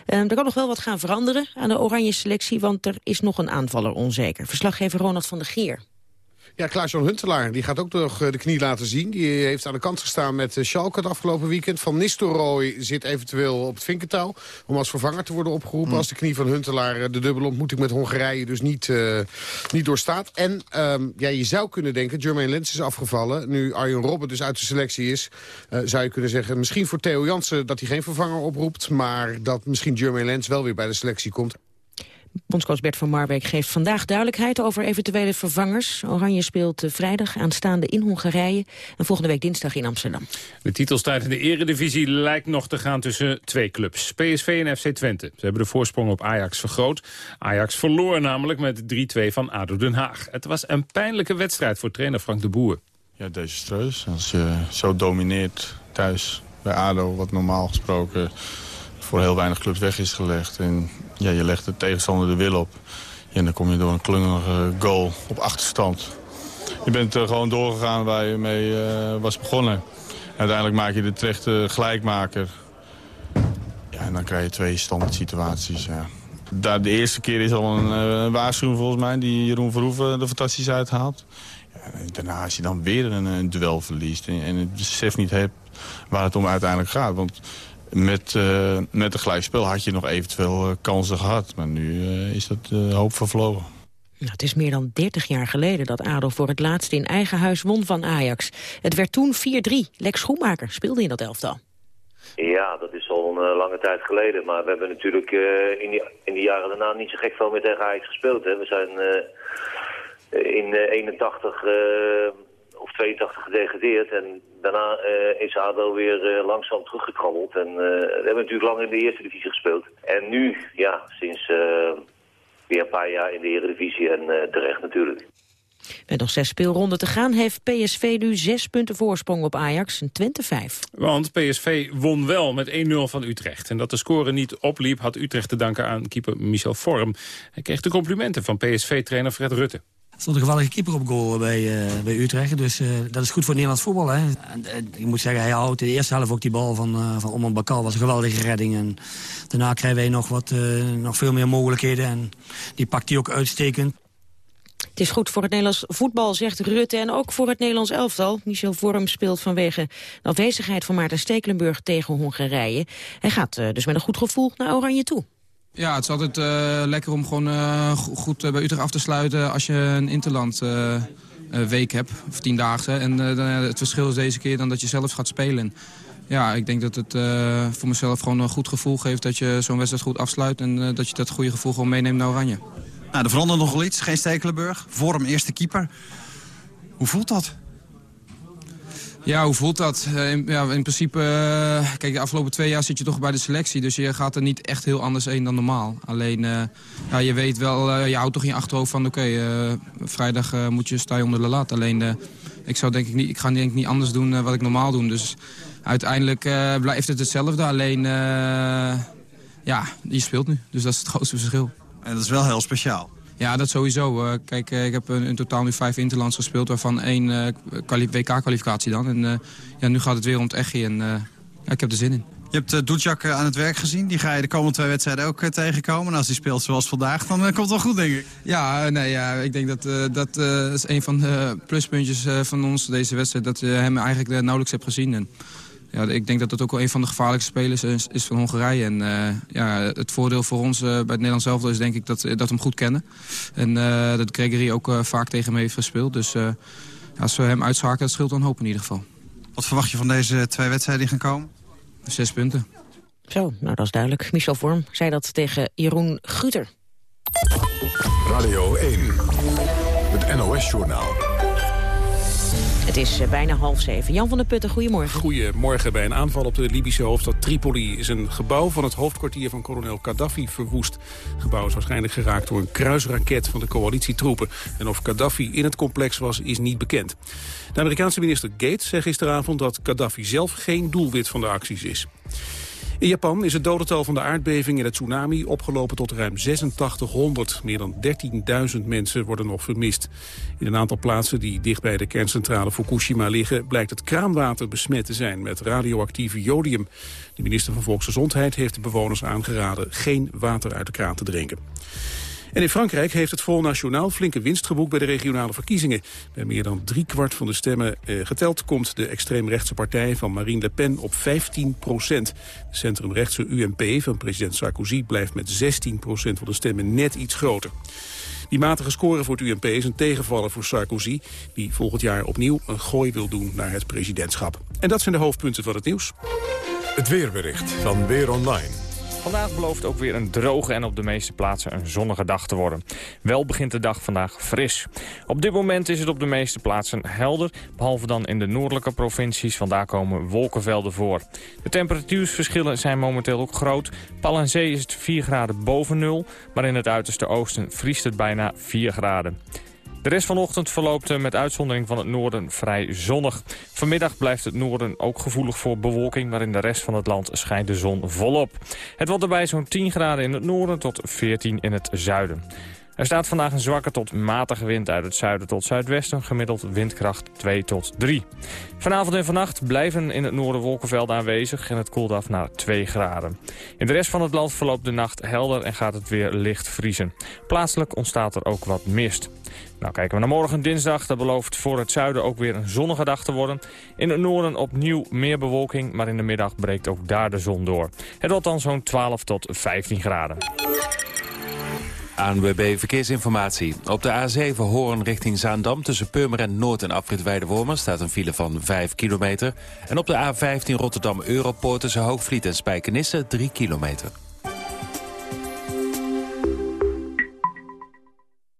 Uh, er kan nog wel wat gaan veranderen aan de oranje selectie, want er is nog een aanvaller onzeker. Verslaggever Ronald van der Geer. Ja, Klaas-Jan Huntelaar die gaat ook nog de knie laten zien. Die heeft aan de kant gestaan met Schalke het afgelopen weekend. Van Nistelrooy zit eventueel op het vinkertouw... om als vervanger te worden opgeroepen... Hmm. als de knie van Huntelaar de dubbele ontmoeting met Hongarije dus niet, uh, niet doorstaat. En um, ja, je zou kunnen denken, Jermaine Lens is afgevallen. Nu Arjen Robben dus uit de selectie is, uh, zou je kunnen zeggen... misschien voor Theo Jansen dat hij geen vervanger oproept... maar dat misschien Jermaine Lens wel weer bij de selectie komt. Bondscoach Bert van Marwijk geeft vandaag duidelijkheid over eventuele vervangers. Oranje speelt eh, vrijdag aanstaande in Hongarije en volgende week dinsdag in Amsterdam. De titelstrijd in de eredivisie lijkt nog te gaan tussen twee clubs. PSV en FC Twente. Ze hebben de voorsprong op Ajax vergroot. Ajax verloor namelijk met 3-2 van ADO Den Haag. Het was een pijnlijke wedstrijd voor trainer Frank de Boer. Ja, desastreus. Als je zo domineert thuis bij ADO, wat normaal gesproken voor heel weinig clubs weg is gelegd. En ja, je legt de tegenstander de wil op. en dan kom je door een klungige goal op achterstand. Je bent er gewoon doorgegaan waar je mee uh, was begonnen. uiteindelijk maak je de terechte gelijkmaker. Ja, en dan krijg je twee standaard situaties. Ja. Daar, de eerste keer is al een uh, waarschuwing volgens mij... die Jeroen Verhoeven er fantastisch uithaalt. Ja, daarna als je dan weer een, duel verliest... En, en, het besef niet hebt waar het om uiteindelijk gaat. Want met, uh, met een gelijkspel had je nog eventueel uh, kansen gehad. Maar nu uh, is dat hoop vervlogen. Nou, het is meer dan 30 jaar geleden dat ADO voor het laatst in eigen huis won van Ajax. Het werd toen 4-3. Lex Schoenmaker speelde in dat elftal. Ja, dat is al een lange tijd geleden. Maar we hebben natuurlijk in, die, in die jaren daarna niet zo gek veel meer tegen Ajax gespeeld. Hè. We zijn in 81 of 82 gedegradeerd. En daarna uh, is ADO weer uh, langzaam teruggekrabbeld. En uh, we hebben natuurlijk lang in de eerste divisie gespeeld. En nu, ja, sinds weer een paar jaar in de eredivisie en terecht natuurlijk. Met nog zes speelronden te gaan heeft PSV nu zes punten voorsprong op Ajax en Twente vijf. Want PSV won wel met 1-0 van Utrecht. En dat de score niet opliep had Utrecht te danken aan keeper Michel Vorm. Hij kreeg de complimenten van PSV-trainer Fred Rutte stond een geweldige keeper op goal bij, uh, bij Utrecht. Dus uh, dat is goed voor Nederlands voetbal. Hè. En, uh, ik moet zeggen, hij houdt in de eerste helft ook die bal van, van Omar Bakal. was een geweldige redding. En daarna krijgen wij nog, wat, nog veel meer mogelijkheden. En die pakt hij ook uitstekend. Het is goed voor het Nederlands voetbal, zegt Rutte. En ook voor het Nederlands elftal. Michel Vorm speelt vanwege de afwezigheid van Maarten Stekelenburg tegen Hongarije. Hij gaat dus met een goed gevoel naar Oranje toe. Ja, het is altijd uh, lekker om gewoon uh, goed bij Utrecht af te sluiten als je een interland week hebt, of tiendaagse. En het verschil is deze keer dan dat je zelf gaat spelen. Ja, ik denk dat het voor mezelf gewoon een goed gevoel geeft dat je zo'n wedstrijd goed afsluit. En dat je dat goede gevoel gewoon meeneemt naar Oranje. Nou, er verandert nog iets. Geen Stekelenburg, vorm eerste keeper. Hoe voelt dat? Ja, hoe voelt dat? Uh, in, ja, in principe, uh, kijk, de afgelopen twee jaar zit je toch bij de selectie. Dus je gaat er niet echt heel anders heen dan normaal. Alleen, uh, ja, je weet wel, je houdt toch in je achterhoofd van... oké, vrijdag moet je, sta je onder de lat. Alleen, ik, zou, denk ik, niet, ik ga denk ik niet anders doen wat ik normaal doe. Dus uiteindelijk blijft het hetzelfde. Alleen, ja, je speelt nu. Dus dat is het grootste verschil. En dat is wel heel speciaal. Ja, dat sowieso. Kijk, eh, ik heb in totaal nu vijf interlands gespeeld, waarvan één uh, WK-kwalificatie dan. En ja, nu gaat het weer om het Echi en ja, ik heb er zin in. Je hebt uh, Doetjak aan het werk gezien. Die ga je de komende twee wedstrijden ook tegenkomen. En als hij speelt zoals vandaag, dan komt het wel goed, denk ik. Ja, nee, ja ik denk dat dat is een van de pluspuntjes van ons, deze wedstrijd. Dat je hem eigenlijk nauwelijks hebt gezien. En ja, ik denk dat dat ook wel een van de gevaarlijkste spelers is, is van Hongarije. En uh, ja, het voordeel voor ons uh, bij het Nederlands zelf is denk ik dat, dat we hem goed kennen. En uh, dat Gregory ook vaak tegen hem heeft gespeeld. Dus als we hem uitschakelen, dat scheelt dan hoop in ieder geval. Wat verwacht je van deze twee wedstrijden die gaan komen? Zes punten. Zo, nou dat is duidelijk. Michel Vorm zei dat tegen Jeroen Guter. Radio 1, het NOS-journaal. Het is eh, bijna half zeven. Jan van der Putten, goedemorgen. Goedemorgen. Bij een aanval op de Libische hoofdstad Tripoli... is een gebouw van het hoofdkwartier van kolonel Gaddafi verwoest. Het gebouw is waarschijnlijk geraakt door een kruisraket van de coalitietroepen. En of Gaddafi in het complex was, is niet bekend. De Amerikaanse minister Gates zei gisteravond dat Gaddafi zelf geen doelwit van de acties is. In Japan is het dodental van de aardbeving en het tsunami opgelopen tot ruim 8600. Meer dan 13.000 mensen worden nog vermist. In een aantal plaatsen die dicht bij de kerncentrale Fukushima liggen... blijkt het kraanwater besmet te zijn met radioactieve jodium. De minister van Volksgezondheid heeft de bewoners aangeraden... geen water uit de kraan te drinken. En in Frankrijk heeft het Front National flinke winst geboekt bij de regionale verkiezingen. Bij meer dan driekwart van de stemmen eh, geteld komt de extreemrechtse partij van Marine Le Pen op 15 procent. De centrumrechtse UMP van president Sarkozy blijft met 16 procent van de stemmen net iets groter. Die matige score voor het UMP is een tegenvaller voor Sarkozy... die volgend jaar opnieuw een gooi wil doen naar het presidentschap. En dat zijn de hoofdpunten van het nieuws. Het weerbericht van Weer Online. Vandaag belooft ook weer een droge en op de meeste plaatsen een zonnige dag te worden. Wel begint de dag vandaag fris. Op dit moment is het op de meeste plaatsen helder, behalve dan in de noordelijke provincies, want daar komen wolkenvelden voor. De temperatuursverschillen zijn momenteel ook groot. Pal en Zee is het 4 graden boven nul, maar in het uiterste oosten vriest het bijna 4 graden. De rest van de ochtend verloopt eh, met uitzondering van het noorden vrij zonnig. Vanmiddag blijft het noorden ook gevoelig voor bewolking... maar in de rest van het land schijnt de zon volop. Het wordt erbij zo'n 10 graden in het noorden tot 14 in het zuiden. Er staat vandaag een zwakke tot matige wind uit het zuiden tot zuidwesten, gemiddeld windkracht 2 tot 3. Vanavond en vannacht blijven in het noorden wolkenvelden aanwezig en het koelt af naar 2 graden. In de rest van het land verloopt de nacht helder en gaat het weer licht vriezen. Plaatselijk ontstaat er ook wat mist. Nou kijken we naar morgen dinsdag. Dat belooft voor het zuiden ook weer een zonnige dag te worden. In het noorden opnieuw meer bewolking, maar in de middag breekt ook daar de zon door. Het wordt dan zo'n 12 tot 15 graden. ANWB Verkeersinformatie. Op de A7 Hoorn richting Zaandam tussen Purmerend Noord en Afrit Weidewormer staat een file van 5 kilometer. En op de A15 Rotterdam Europoort tussen Hoogvliet en Spijkenisse 3 kilometer.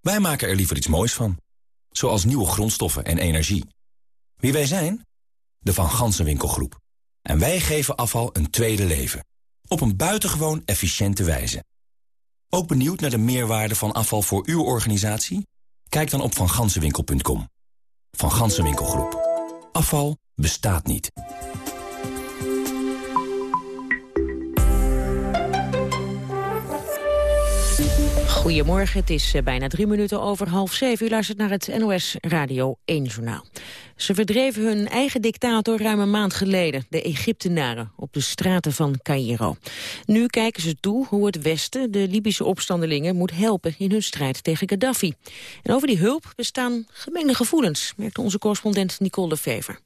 Wij maken er liever iets moois van. Zoals nieuwe grondstoffen en energie. Wie wij zijn? De Van Gansenwinkelgroep. En wij geven afval een tweede leven. Op een buitengewoon efficiënte wijze. Ook benieuwd naar de meerwaarde van afval voor uw organisatie? Kijk dan op vangansenwinkel.com. Van Gansenwinkelgroep. Afval bestaat niet. Goedemorgen, het is eh, bijna drie minuten over half zeven. U luistert naar het NOS Radio 1 Journaal. Ze verdreven hun eigen dictator ruim een maand geleden, de Egyptenaren, op de straten van Cairo. Nu kijken ze toe hoe het Westen de Libische opstandelingen moet helpen in hun strijd tegen Gaddafi. En over die hulp bestaan gemengde gevoelens, merkte onze correspondent Nicole de Vever.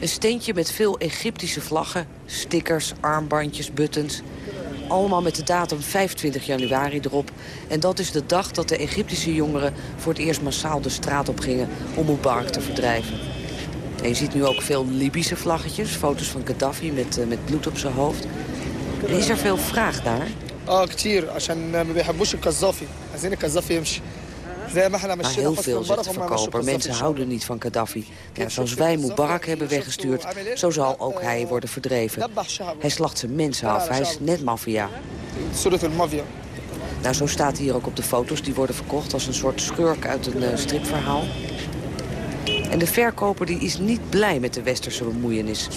Een steentje met veel Egyptische vlaggen, stickers, armbandjes, buttons. Allemaal met de datum 25 januari erop. En dat is de dag dat de Egyptische jongeren voor het eerst massaal de straat op gingen om Mubarak te verdrijven. En je ziet nu ook veel Libische vlaggetjes, foto's van Gaddafi met, uh, met bloed op zijn hoofd. En is er veel vraag naar? Ah, كتير عشان ما بيحبوش القذافي عايزين القذافي يمشي maar heel veel, zegt de verkoper. Mensen houden niet van Gaddafi. Ja, zoals wij Mubarak hebben weggestuurd, zo zal ook hij worden verdreven. Hij slacht zijn mensen af, hij is net maffia. Nou, zo staat hier ook op de foto's. Die worden verkocht als een soort schurk uit een uh, stripverhaal. En de verkoper die is niet blij met de westerse bemoeienis.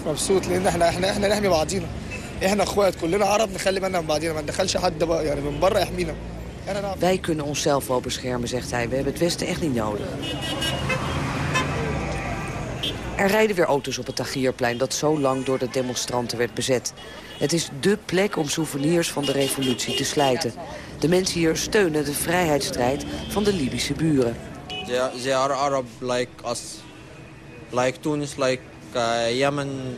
Wij kunnen onszelf wel beschermen, zegt hij. We hebben het Westen echt niet nodig. Er rijden weer auto's op het Tagierplein dat zo lang door de demonstranten werd bezet. Het is dé plek om souvenirs van de revolutie te slijten. De mensen hier steunen de vrijheidsstrijd van de Libische buren. They are Arab like us. Like Tunis, like uh, Yemen,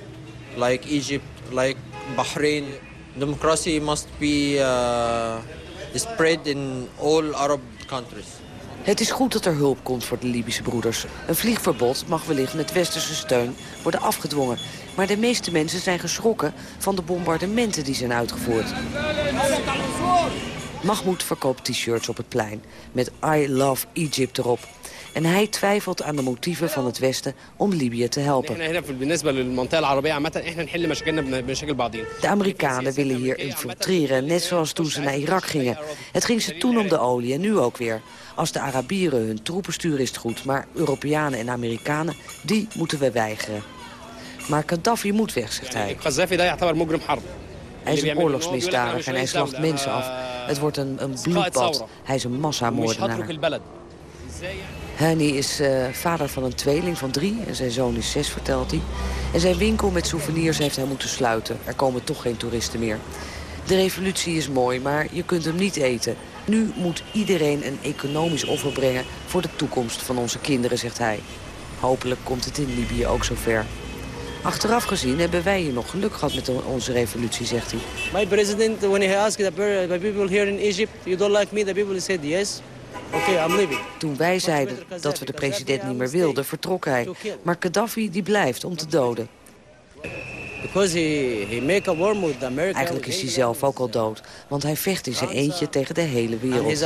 like Egypt, like Bahrain. Democracy must be... Uh spread in all Arab countries. Het is goed dat er hulp komt voor de Libische broeders. Een vliegverbod mag wellicht met westerse steun worden afgedwongen. Maar de meeste mensen zijn geschrokken van de bombardementen die zijn uitgevoerd. Mahmoud verkoopt t-shirts op het plein met I Love Egypt erop. En hij twijfelt aan de motieven van het Westen om Libië te helpen. De Amerikanen willen hier infiltreren, net zoals toen ze naar Irak gingen. Het ging ze toen om de olie en nu ook weer. Als de Arabieren hun troepen sturen is het goed, maar Europeanen en Amerikanen, die moeten we weigeren. Maar Gaddafi moet weg, zegt hij. Hij is een oorlogsmisdadiger en hij slacht mensen af. Het wordt een, een bloedbad. Hij is een massamoordenaar. Hani is uh, vader van een tweeling van drie en zijn zoon is zes, vertelt hij. En zijn winkel met souvenirs heeft hij moeten sluiten. Er komen toch geen toeristen meer. De revolutie is mooi, maar je kunt hem niet eten. Nu moet iedereen een economisch offer brengen voor de toekomst van onze kinderen, zegt hij. Hopelijk komt het in Libië ook zover. Achteraf gezien hebben wij hier nog geluk gehad met onze revolutie, zegt hij. My president, when he asked the people here in Egypt, you don't like me, the people said yes. Okay, I'm leaving. Toen wij zeiden dat we de president niet meer wilden, vertrok hij. Maar Gaddafi die blijft om te doden. Eigenlijk is hij zelf ook al dood, want hij vecht in zijn eentje tegen de hele wereld.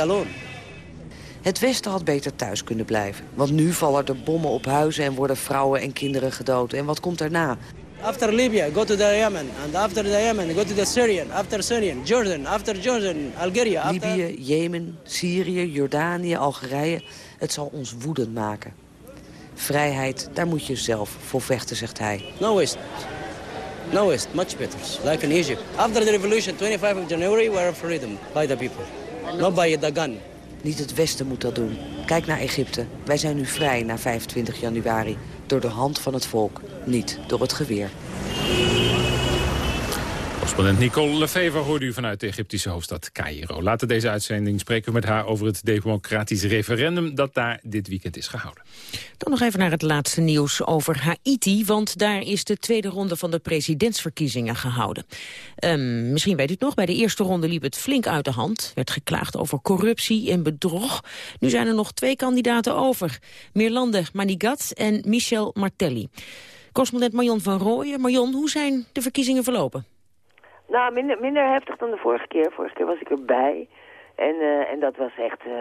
Het Westen had beter thuis kunnen blijven. Want nu vallen er bommen op huizen en worden vrouwen en kinderen gedood. En wat komt daarna? After Libya, go to the Yemen. And after the Yemen, go to the Syrian. After Syrian, Jordan. After Jordan, Algeria. After... Libië, Jemen, Syrië, Jordanië, Algerije. Het zal ons woedend maken. Vrijheid, daar moet je zelf voor vechten, zegt hij. No West. No West, much better. Like in Egypt. After the revolution, 25 of January, we are freedom by the people. Not by the gun. Niet het Westen moet dat doen. Kijk naar Egypte. Wij zijn nu vrij na 25 januari. Door de hand van het volk, niet door het geweer. Correspondent Nicole Lefever hoorde u vanuit de Egyptische hoofdstad Cairo. Later deze uitzending spreken we met haar over het democratisch referendum... dat daar dit weekend is gehouden. Dan nog even naar het laatste nieuws over Haiti... want daar is de tweede ronde van de presidentsverkiezingen gehouden. Um, misschien weet u het nog, bij de eerste ronde liep het flink uit de hand. werd geklaagd over corruptie en bedrog. Nu zijn er nog twee kandidaten over. Mirlande Manigat en Michel Martelli. Correspondent Marion van Rooyen. Marion, hoe zijn de verkiezingen verlopen? Nou, minder, heftig dan de vorige keer. Vorige keer was ik erbij. En, uh, en dat was echt uh,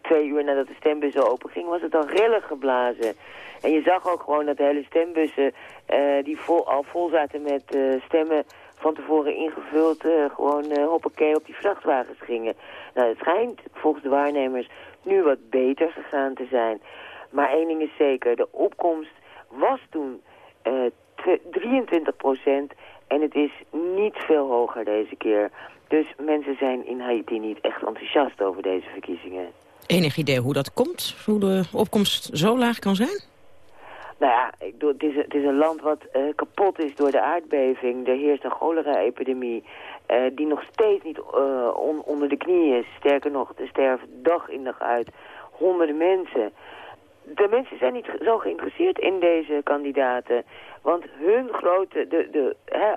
twee uur nadat de stembussen open ging, was het al rillig geblazen. En je zag ook gewoon dat de hele stembussen, uh, die vol, al vol zaten met stemmen van tevoren ingevuld, gewoon hoppakee op die vrachtwagens gingen. Nou, het schijnt volgens de waarnemers nu wat beter gegaan te zijn. Maar één ding is zeker, de opkomst was toen 23 procent en het is niet veel hoger deze keer. Dus mensen zijn in Haiti niet echt enthousiast over deze verkiezingen. Enig idee hoe dat komt? Hoe de opkomst zo laag kan zijn? Nou ja, het is, het is een land wat uh, kapot is door de aardbeving. Er heerst een cholera-epidemie uh, die nog steeds niet uh, on, onder de knie is. Sterker nog, er sterven dag in dag uit honderden mensen. De mensen zijn niet zo geïnteresseerd in deze kandidaten. Want hun grote, de, de, hè,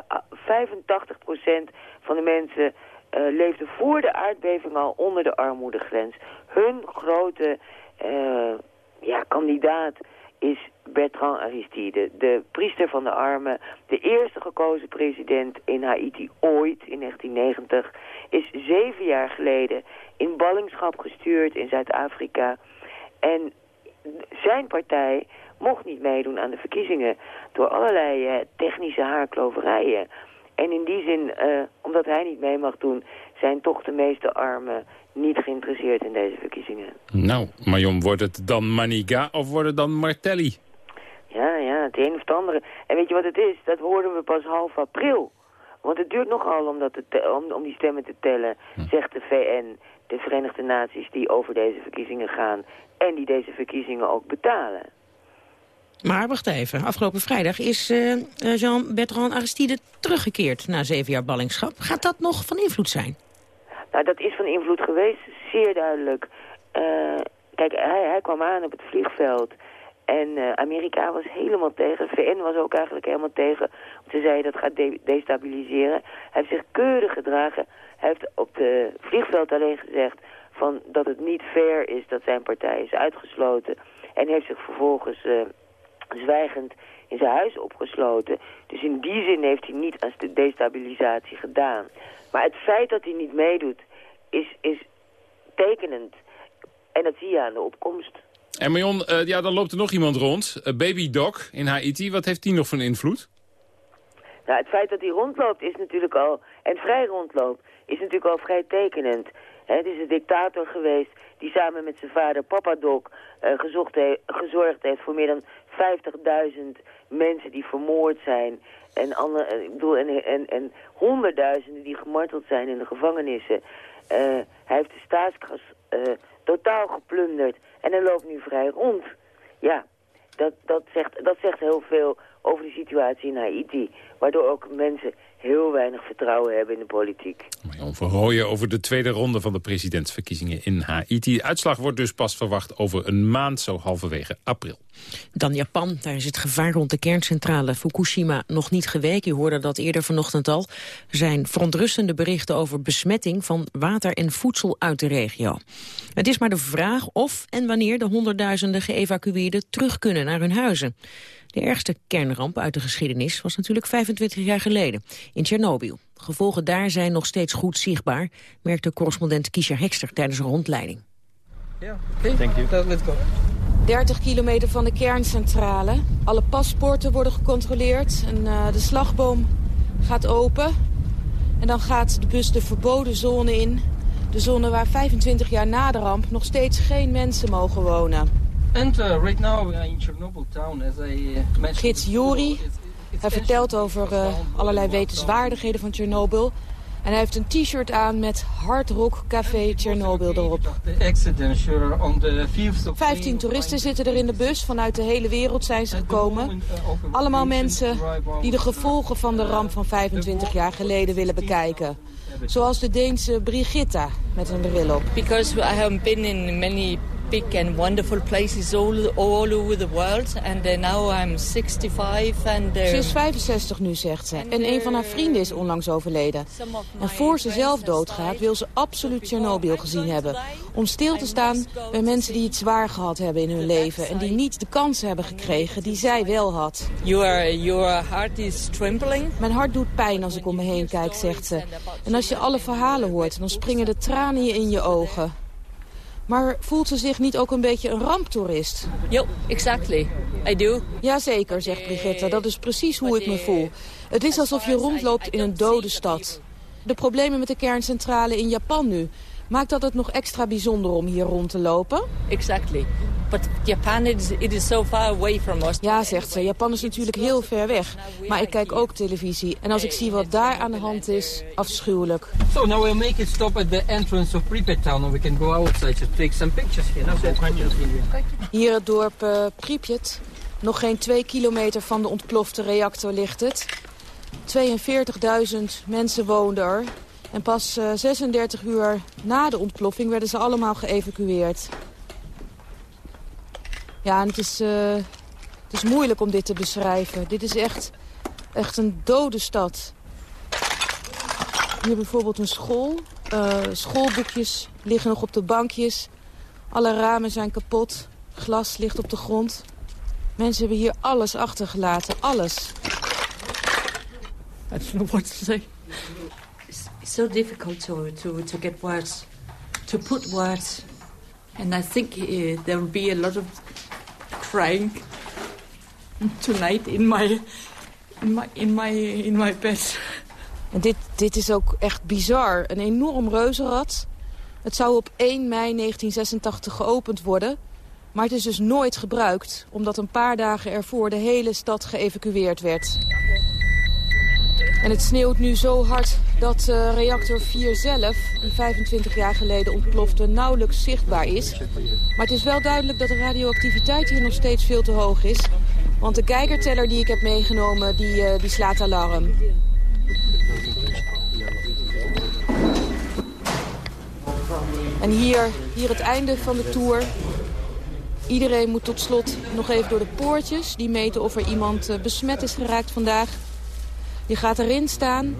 85% van de mensen uh, leefde voor de aardbeving al onder de armoedegrens. Hun grote uh, ja, kandidaat is Bertrand Aristide, de priester van de armen, de eerste gekozen president in Haiti ooit in 1990, is zeven jaar geleden in ballingschap gestuurd in Zuid-Afrika. En zijn partij mocht niet meedoen aan de verkiezingen door allerlei uh, technische haarkloverijen. En in die zin, uh, omdat hij niet mee mag doen, zijn toch de meeste armen niet geïnteresseerd in deze verkiezingen. Nou, Marion, wordt het dan Maniga of wordt het dan Martelli? Ja, ja, het een of het andere. En weet je wat het is? Dat hoorden we pas half april. Want het duurt nogal om, dat te om, om die stemmen te tellen, hm. zegt de VN, de Verenigde Naties die over deze verkiezingen gaan en die deze verkiezingen ook betalen. Maar wacht even, afgelopen vrijdag is uh, Jean-Bertrand Aristide teruggekeerd na zeven jaar ballingschap. Gaat dat nog van invloed zijn? Nou, dat is van invloed geweest, zeer duidelijk. Uh, kijk, hij, hij, kwam aan op het vliegveld en uh, Amerika was helemaal tegen. VN was ook eigenlijk helemaal tegen. Ze zeiden dat gaat de destabiliseren. Hij heeft zich keurig gedragen. Hij heeft op het vliegveld alleen gezegd van dat het niet fair is dat zijn partij is uitgesloten. En heeft zich vervolgens zwijgend in zijn huis opgesloten. Dus in die zin heeft hij niet aan de destabilisatie gedaan. Maar het feit dat hij niet meedoet is, is tekenend. En dat zie je aan de opkomst. En Marion, uh, ja, dan loopt er nog iemand rond. Uh, Baby Doc in Haiti. Wat heeft die nog van invloed? Nou, het feit dat hij rondloopt is natuurlijk al, en vrij rondloopt, is natuurlijk al vrij tekenend. het is een dictator geweest die samen met zijn vader Papa Doc uh, gezorgd heeft voor meer dan 50.000 mensen die vermoord zijn. En, andere, ik bedoel, en, en, en honderdduizenden die gemarteld zijn in de gevangenissen. Uh, hij heeft de staatskas totaal geplunderd en hij loopt nu vrij rond. Ja, dat, dat, zegt, dat zegt heel veel over de situatie in Haiti. Waardoor ook mensen heel weinig vertrouwen hebben in de politiek. Marjan Verhooyen over de tweede ronde van de presidentsverkiezingen in Haiti. De uitslag wordt dus pas verwacht over een maand, zo halverwege april. Dan Japan, daar is het gevaar rond de kerncentrale Fukushima nog niet geweken. U hoorde dat eerder vanochtend al. Er zijn verontrustende berichten over besmetting van water en voedsel uit de regio. Het is maar de vraag of en wanneer de honderdduizenden geëvacueerden terug kunnen naar hun huizen. De ergste kernramp uit de geschiedenis was natuurlijk 25 jaar geleden in Tsjernobyl. Gevolgen daar zijn nog steeds goed zichtbaar, merkte correspondent Kiesja Hekster tijdens een rondleiding. Ja, oké. Thank you. Let's go. 30 kilometer van de kerncentrale. Alle paspoorten worden gecontroleerd en uh, de slagboom gaat open. En dan gaat de bus de verboden zone in. De zone waar 25 jaar na de ramp nog steeds geen mensen mogen wonen. And uh, right now in Chernobyl town, as I uh, Gids Juri, hij vertelt over uh, allerlei wetenswaardigheden van Chernobyl. En hij heeft een t-shirt aan met Hard Rock Café Chernobyl erop. 15 toeristen zitten er in de bus. Vanuit de hele wereld zijn ze gekomen. Allemaal mensen die de gevolgen van de ramp van 25 jaar geleden willen bekijken. Zoals de Deense Brigitta met een bril op. Because I have been in many big and wonderful places all, all over the world. And uh, now I'm 65 and... Uh, ze is 65 nu, zegt ze. En een van haar vrienden is onlangs overleden. En voor ze zelf doodgaat wil ze absoluut Tsjernobyl gezien hebben. Om stil te staan bij mensen die het zwaar gehad hebben in hun leven. En die niet de kansen hebben gekregen die zij wel had. Your, your heart is trembling. Mijn hart doet pijn als ik om me heen kijk, zegt ze. En als je alle verhalen hoort, dan springen de tranen je in je ogen. Maar voelt ze zich niet ook een beetje een ramptoerist? Ja, exactly. I do. Jazeker, zegt Brigitte. Dat is precies hoe ik me voel. Het is alsof je rondloopt in een dode stad. De problemen met de kerncentrale in Japan nu. Maakt dat het nog extra bijzonder om hier rond te lopen? Exactly. But Japan is, it is so far away from us. Ja, zegt ze. Japan is natuurlijk heel ver weg. Maar ik kijk ook televisie. En als ik zie wat daar aan de hand is, afschuwelijk. So now we'll make it stop at the entrance of Pripyat town. And we can go outside to take some pictures here. Now, hier het dorp uh, Pripyat. Nog geen twee kilometer van de ontplofte reactor ligt het. 42.000 mensen woonden er. En pas uh, 36 uur na de ontploffing werden ze allemaal geëvacueerd. Ja, en het is, uh, het is moeilijk om dit te beschrijven. Dit is echt, echt een dode stad. Hier bijvoorbeeld een school. Uh, schoolboekjes liggen nog op de bankjes. Alle ramen zijn kapot. Glas ligt op de grond. Mensen hebben hier alles achtergelaten. Alles. I don't know what say. So difficult to, to, to get words. To put words. And I think uh, there be a lot of crying tonight in my, in my, in my, in my bed. En dit, dit is ook echt bizar. Een enorm reuzenrad. Het zou op 1 mei 1986 geopend worden. Maar het is dus nooit gebruikt, omdat een paar dagen ervoor de hele stad geëvacueerd werd. En het sneeuwt nu zo hard dat uh, reactor 4 zelf, die 25 jaar geleden ontplofte, nauwelijks zichtbaar is. Maar het is wel duidelijk dat de radioactiviteit hier nog steeds veel te hoog is. Want de kijkerteller die ik heb meegenomen, die, uh, die slaat alarm. En hier, hier het einde van de tour. Iedereen moet tot slot nog even door de poortjes. Die meten of er iemand uh, besmet is geraakt vandaag. Je gaat erin staan,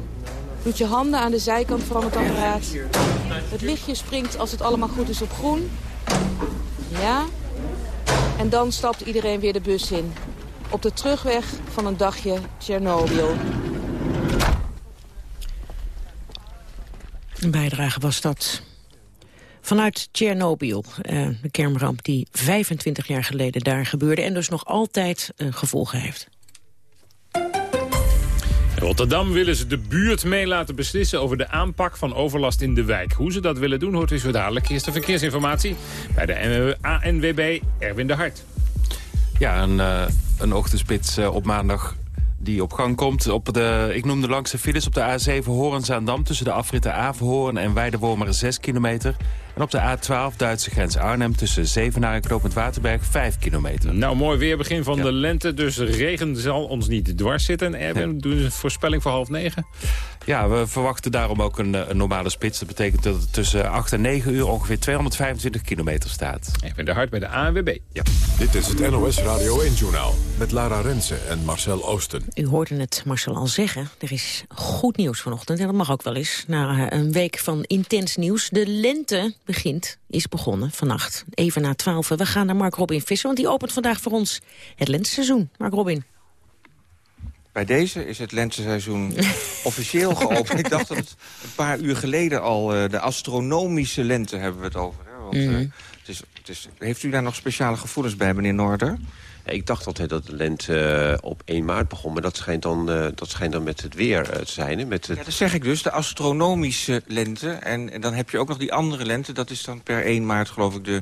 doet je handen aan de zijkant van het apparaat. Het lichtje springt als het allemaal goed is op groen. Ja. En dan stapt iedereen weer de bus in. Op de terugweg van een dagje Tsjernobyl. Een bijdrage was dat Vanuit Tsjernobyl, uh, de kernramp die 25 jaar geleden daar gebeurde... en dus nog altijd uh, gevolgen heeft. Rotterdam willen ze de buurt mee laten beslissen over de aanpak van overlast in de wijk. Hoe ze dat willen doen hoort u zo dadelijk. Eerste verkeersinformatie bij de ANWB Erwin de Hart. Ja, een, uh, een ochtendspits op maandag die op gang komt. Op de, ik noemde langs de files op de A7 Horen-Zaandam... tussen de afritten Averhoorn en Weidewormer 6 kilometer. En op de A12 Duitse grens Arnhem tussen Zevenaar en Knoopend Waterberg 5 kilometer. Nou, mooi weer, begin van de lente, dus regen zal ons niet dwars zitten. Erwin, ja. doen een voorspelling voor half negen? Ja, we verwachten daarom ook een, een, normale spits. Dat betekent dat het tussen 8 en 9 uur ongeveer 225 kilometer staat. Ik ben de hard bij de ANWB. Ja. Dit is het NOS Radio 1-journaal met Lara Rensen en Marcel Oosten. U hoorde het Marcel al zeggen. Er is goed nieuws vanochtend en dat mag ook wel eens. Na een week van intens nieuws. De lente begint, is begonnen vannacht. Even na 12. We gaan naar Mark Robin Visser, want die opent vandaag voor ons het lenteseizoen. Mark Robin. Bij deze is het lenteseizoen officieel geopend. Ik dacht dat het een paar uur geleden al uh, de astronomische lente hebben we het over. Hè? Want, uh, het is, het is, heeft u daar nog speciale gevoelens bij, meneer Noorder? Ik dacht altijd dat de lente uh, op 1 maart begon. Maar dat schijnt dan, dat schijnt dan met het weer te zijn. Met het... Ja, dat zeg ik dus, de astronomische lente. En, en, dan heb je ook nog die andere lente. Dat is dan per 1 maart geloof ik de,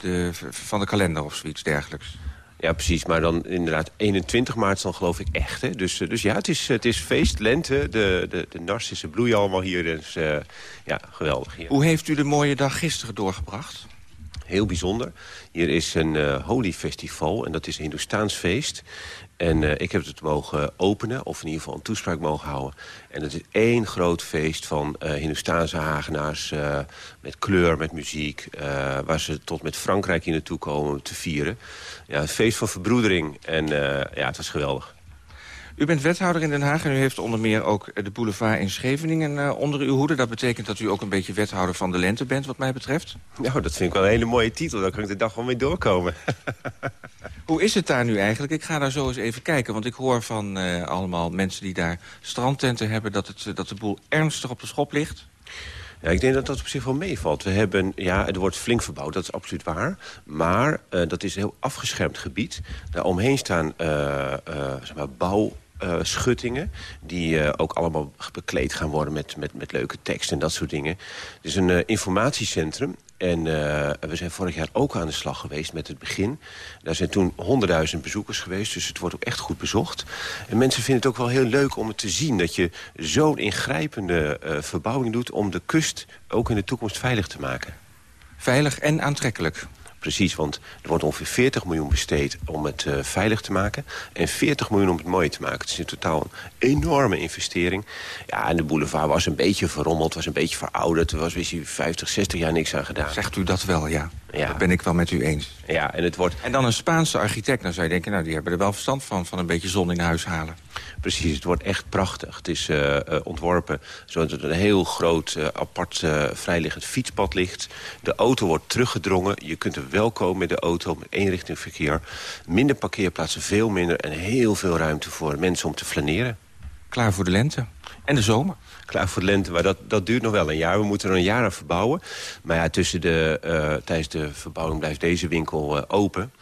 de, van de kalender of zoiets dergelijks. Ja, precies. Maar dan inderdaad 21 maart dan geloof ik echt. Hè? Dus, dus ja, het is, het is feest, lente. De, de, de narcissen bloeien allemaal hier. Dus uh, ja, geweldig hier. Hoe heeft u de mooie dag gisteren doorgebracht? Heel bijzonder. Hier is een uh, Holi Festival en dat is een Hindoestaans feest. En uh, ik heb het mogen openen, of in ieder geval een toespraak mogen houden. En het is één groot feest van uh, Hindoestaanse Hagenaars... Met kleur, met muziek, waar ze tot met Frankrijk hier naartoe komen te vieren. Ja, een feest van verbroedering en ja, het was geweldig. U bent wethouder in Den Haag en u heeft onder meer ook de boulevard in Scheveningen uh, onder uw hoede. Dat betekent dat u ook een beetje wethouder van de lente bent wat mij betreft? Nou, dat vind ik wel een hele mooie titel. Daar kan ik de dag wel mee doorkomen. Hoe is het daar nu eigenlijk? Ik ga daar zo eens even kijken, want ik hoor van uh, allemaal mensen die daar strandtenten hebben... Dat, het, dat de boel ernstig op de schop ligt. Ja, ik denk dat dat op zich wel meevalt. We hebben, ja, het wordt flink verbouwd, dat is absoluut waar. Maar uh, dat is een heel afgeschermd gebied. Daar omheen staan uh, uh, zeg maar, bouw uh, schuttingen... die uh, ook allemaal bekleed gaan worden met, met, met leuke tekst en dat soort dingen. Het is een uh, informatiecentrum. En we zijn vorig jaar ook aan de slag geweest met het begin. Daar zijn toen honderdduizend bezoekers geweest, dus het wordt ook echt goed bezocht. En mensen vinden het ook wel heel leuk om het te zien... dat je zo'n ingrijpende verbouwing doet om de kust ook in de toekomst veilig te maken. Veilig en aantrekkelijk. Precies, want er wordt ongeveer 40 miljoen besteed om het uh, veilig te maken... en 40 miljoen om het mooi te maken. Het is in totaal een enorme investering. Ja, en de boulevard was een beetje verrommeld, was een beetje verouderd. Er was misschien 50, 60 jaar niks aan gedaan. Zegt u dat wel, ja. ja. Dat ben ik wel met u eens. Ja, en het wordt... En dan een Spaanse architect, dan zou je denken... nou, die hebben er wel verstand van, van een beetje zon in huis halen. Precies, het wordt echt prachtig. Het is uh, uh, ontworpen zodat er een heel groot uh, apart vrijliggend fietspad ligt. De auto wordt teruggedrongen. Je kunt er wel komen met de auto, met eenrichtingverkeer. Minder parkeerplaatsen, veel minder en heel veel ruimte voor mensen om te flaneren. Klaar voor de lente. En de zomer. Klaar voor de lente, maar dat, dat duurt nog wel een jaar. We moeten er een jaar aan verbouwen. Maar ja, tussen de, tijdens de verbouwing blijft deze winkel open...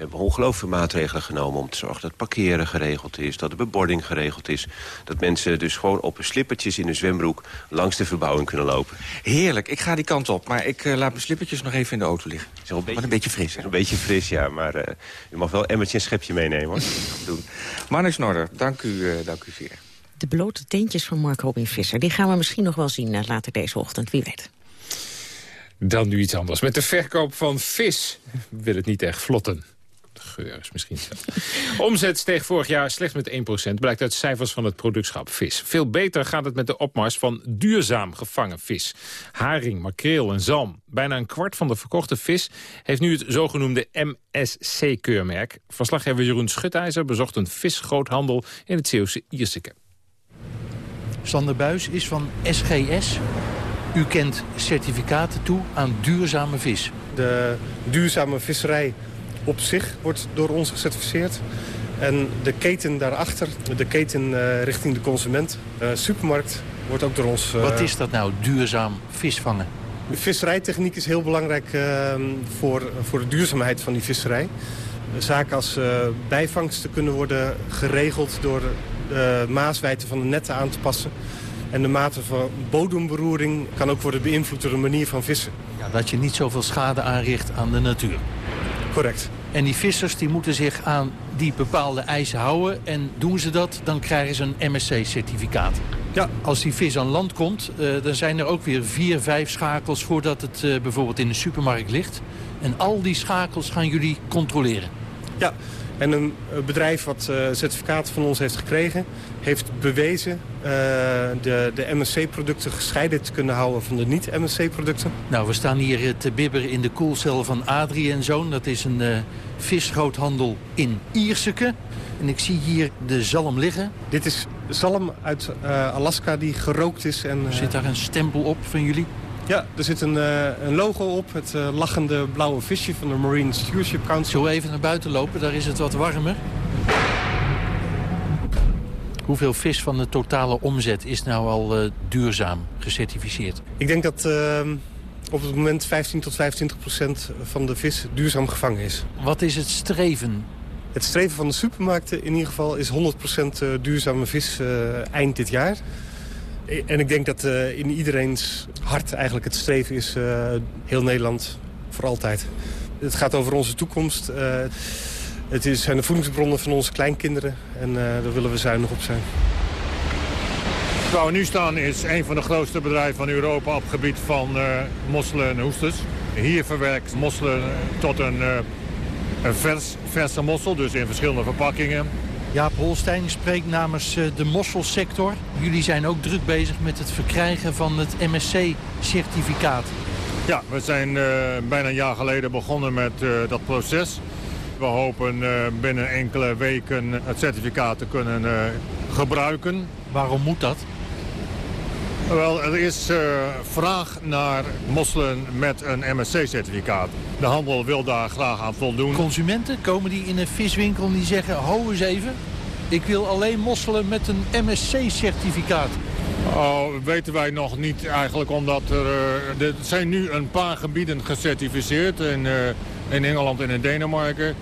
We hebben ongelooflijke maatregelen genomen om te zorgen dat parkeren geregeld is. Dat de bebording geregeld is. Dat mensen dus gewoon op hun slippertjes in hun zwembroek langs de verbouwing kunnen lopen. Heerlijk, ik ga die kant op. Maar ik uh, laat mijn slippertjes nog even in de auto liggen. Het is een beetje, een beetje fris. Een beetje fris, ja. Maar uh, u mag wel emmertje en schepje meenemen, hoor. doen. Marnix Norder, dank u, uh, dank u zeer. De blote teentjes van Mark Robin Visser. Die gaan we misschien nog wel zien later deze ochtend, wie weet. Dan nu iets anders. Met de verkoop van vis wil het niet echt vlotten geur is misschien zo. Omzet steeg vorig jaar slechts met 1%, blijkt uit cijfers van het productschap vis. Veel beter gaat het met de opmars van duurzaam gevangen vis. Haring, makreel en zalm. Bijna een kwart van de verkochte vis heeft nu het zogenoemde MSC-keurmerk. Verslaggever Jeroen Schutijzer bezocht een visgroothandel in het Zeeuwse Ierseke. Sander Buis is van SGS. U kent certificaten toe aan duurzame vis. De duurzame visserij op zich wordt door ons gecertificeerd. En de keten daarachter, de keten uh, richting de consument, uh, supermarkt, wordt ook door ons... Uh... Wat is dat nou, duurzaam visvangen? De visserijtechniek is heel belangrijk voor, voor de duurzaamheid van die visserij. Zaken als bijvangsten kunnen worden geregeld door de maaswijte van de netten aan te passen. En de mate van bodemberoering kan ook worden beïnvloed door de manier van vissen. Ja, dat je niet zoveel schade aanricht aan de natuur. Correct. En die vissers die moeten zich aan die bepaalde eisen houden. En doen ze dat, dan krijgen ze een MSC-certificaat. Ja. Als die vis aan land komt, uh, dan zijn er ook weer vier, vijf schakels... voordat het uh, bijvoorbeeld in de supermarkt ligt. En al die schakels gaan jullie controleren. Ja, en een bedrijf wat uh, certificaat van ons heeft gekregen... heeft bewezen uh, de, de MSC-producten gescheiden te kunnen houden van de niet-MSC-producten. Nou, we staan hier te bibberen in de koelcel van Adrie en Zoon. Dat is een uh, visgroothandel in Ierseke. En ik zie hier de zalm liggen. Dit is zalm uit Alaska die gerookt is. En, Zit daar een stempel op van jullie? Ja, er zit een, uh, een logo op, het uh, lachende blauwe visje van de Marine Stewardship Council. Zo even naar buiten lopen, daar is het wat warmer. Hoeveel vis van de totale omzet is nou al uh, duurzaam gecertificeerd? Ik denk dat op het moment 15 tot 25 procent van de vis duurzaam gevangen is. Wat is het streven? Het streven van de supermarkten in ieder geval is 100 procent duurzame vis eind dit jaar. En ik denk dat uh, in iedereen's hart eigenlijk het streven is, uh, heel Nederland, voor altijd. Het gaat over onze toekomst. Uh, het is, zijn de voedingsbronnen van onze kleinkinderen en daar willen we zuinig op zijn. Waar we nu staan is een van de grootste bedrijven van Europa op het gebied van mosselen en oesters. Hier verwerkt mosselen tot een, een vers, verse mossel, dus in verschillende verpakkingen. Jaap Holstein spreekt namens de mosselsector. Jullie zijn ook druk bezig met het verkrijgen van het MSC-certificaat. Ja, we zijn uh, bijna een jaar geleden begonnen met uh, dat proces. We hopen uh, binnen enkele weken het certificaat te kunnen gebruiken. Waarom moet dat? Wel, er is vraag naar mosselen met een MSC-certificaat. De handel wil daar graag aan voldoen. Consumenten komen die in een viswinkel en die zeggen... ho eens even, ik wil alleen mosselen met een MSC-certificaat. Oh, weten wij nog niet eigenlijk, omdat er, uh, er zijn nu een paar gebieden gecertificeerd. In, uh, in Engeland en in Denemarken.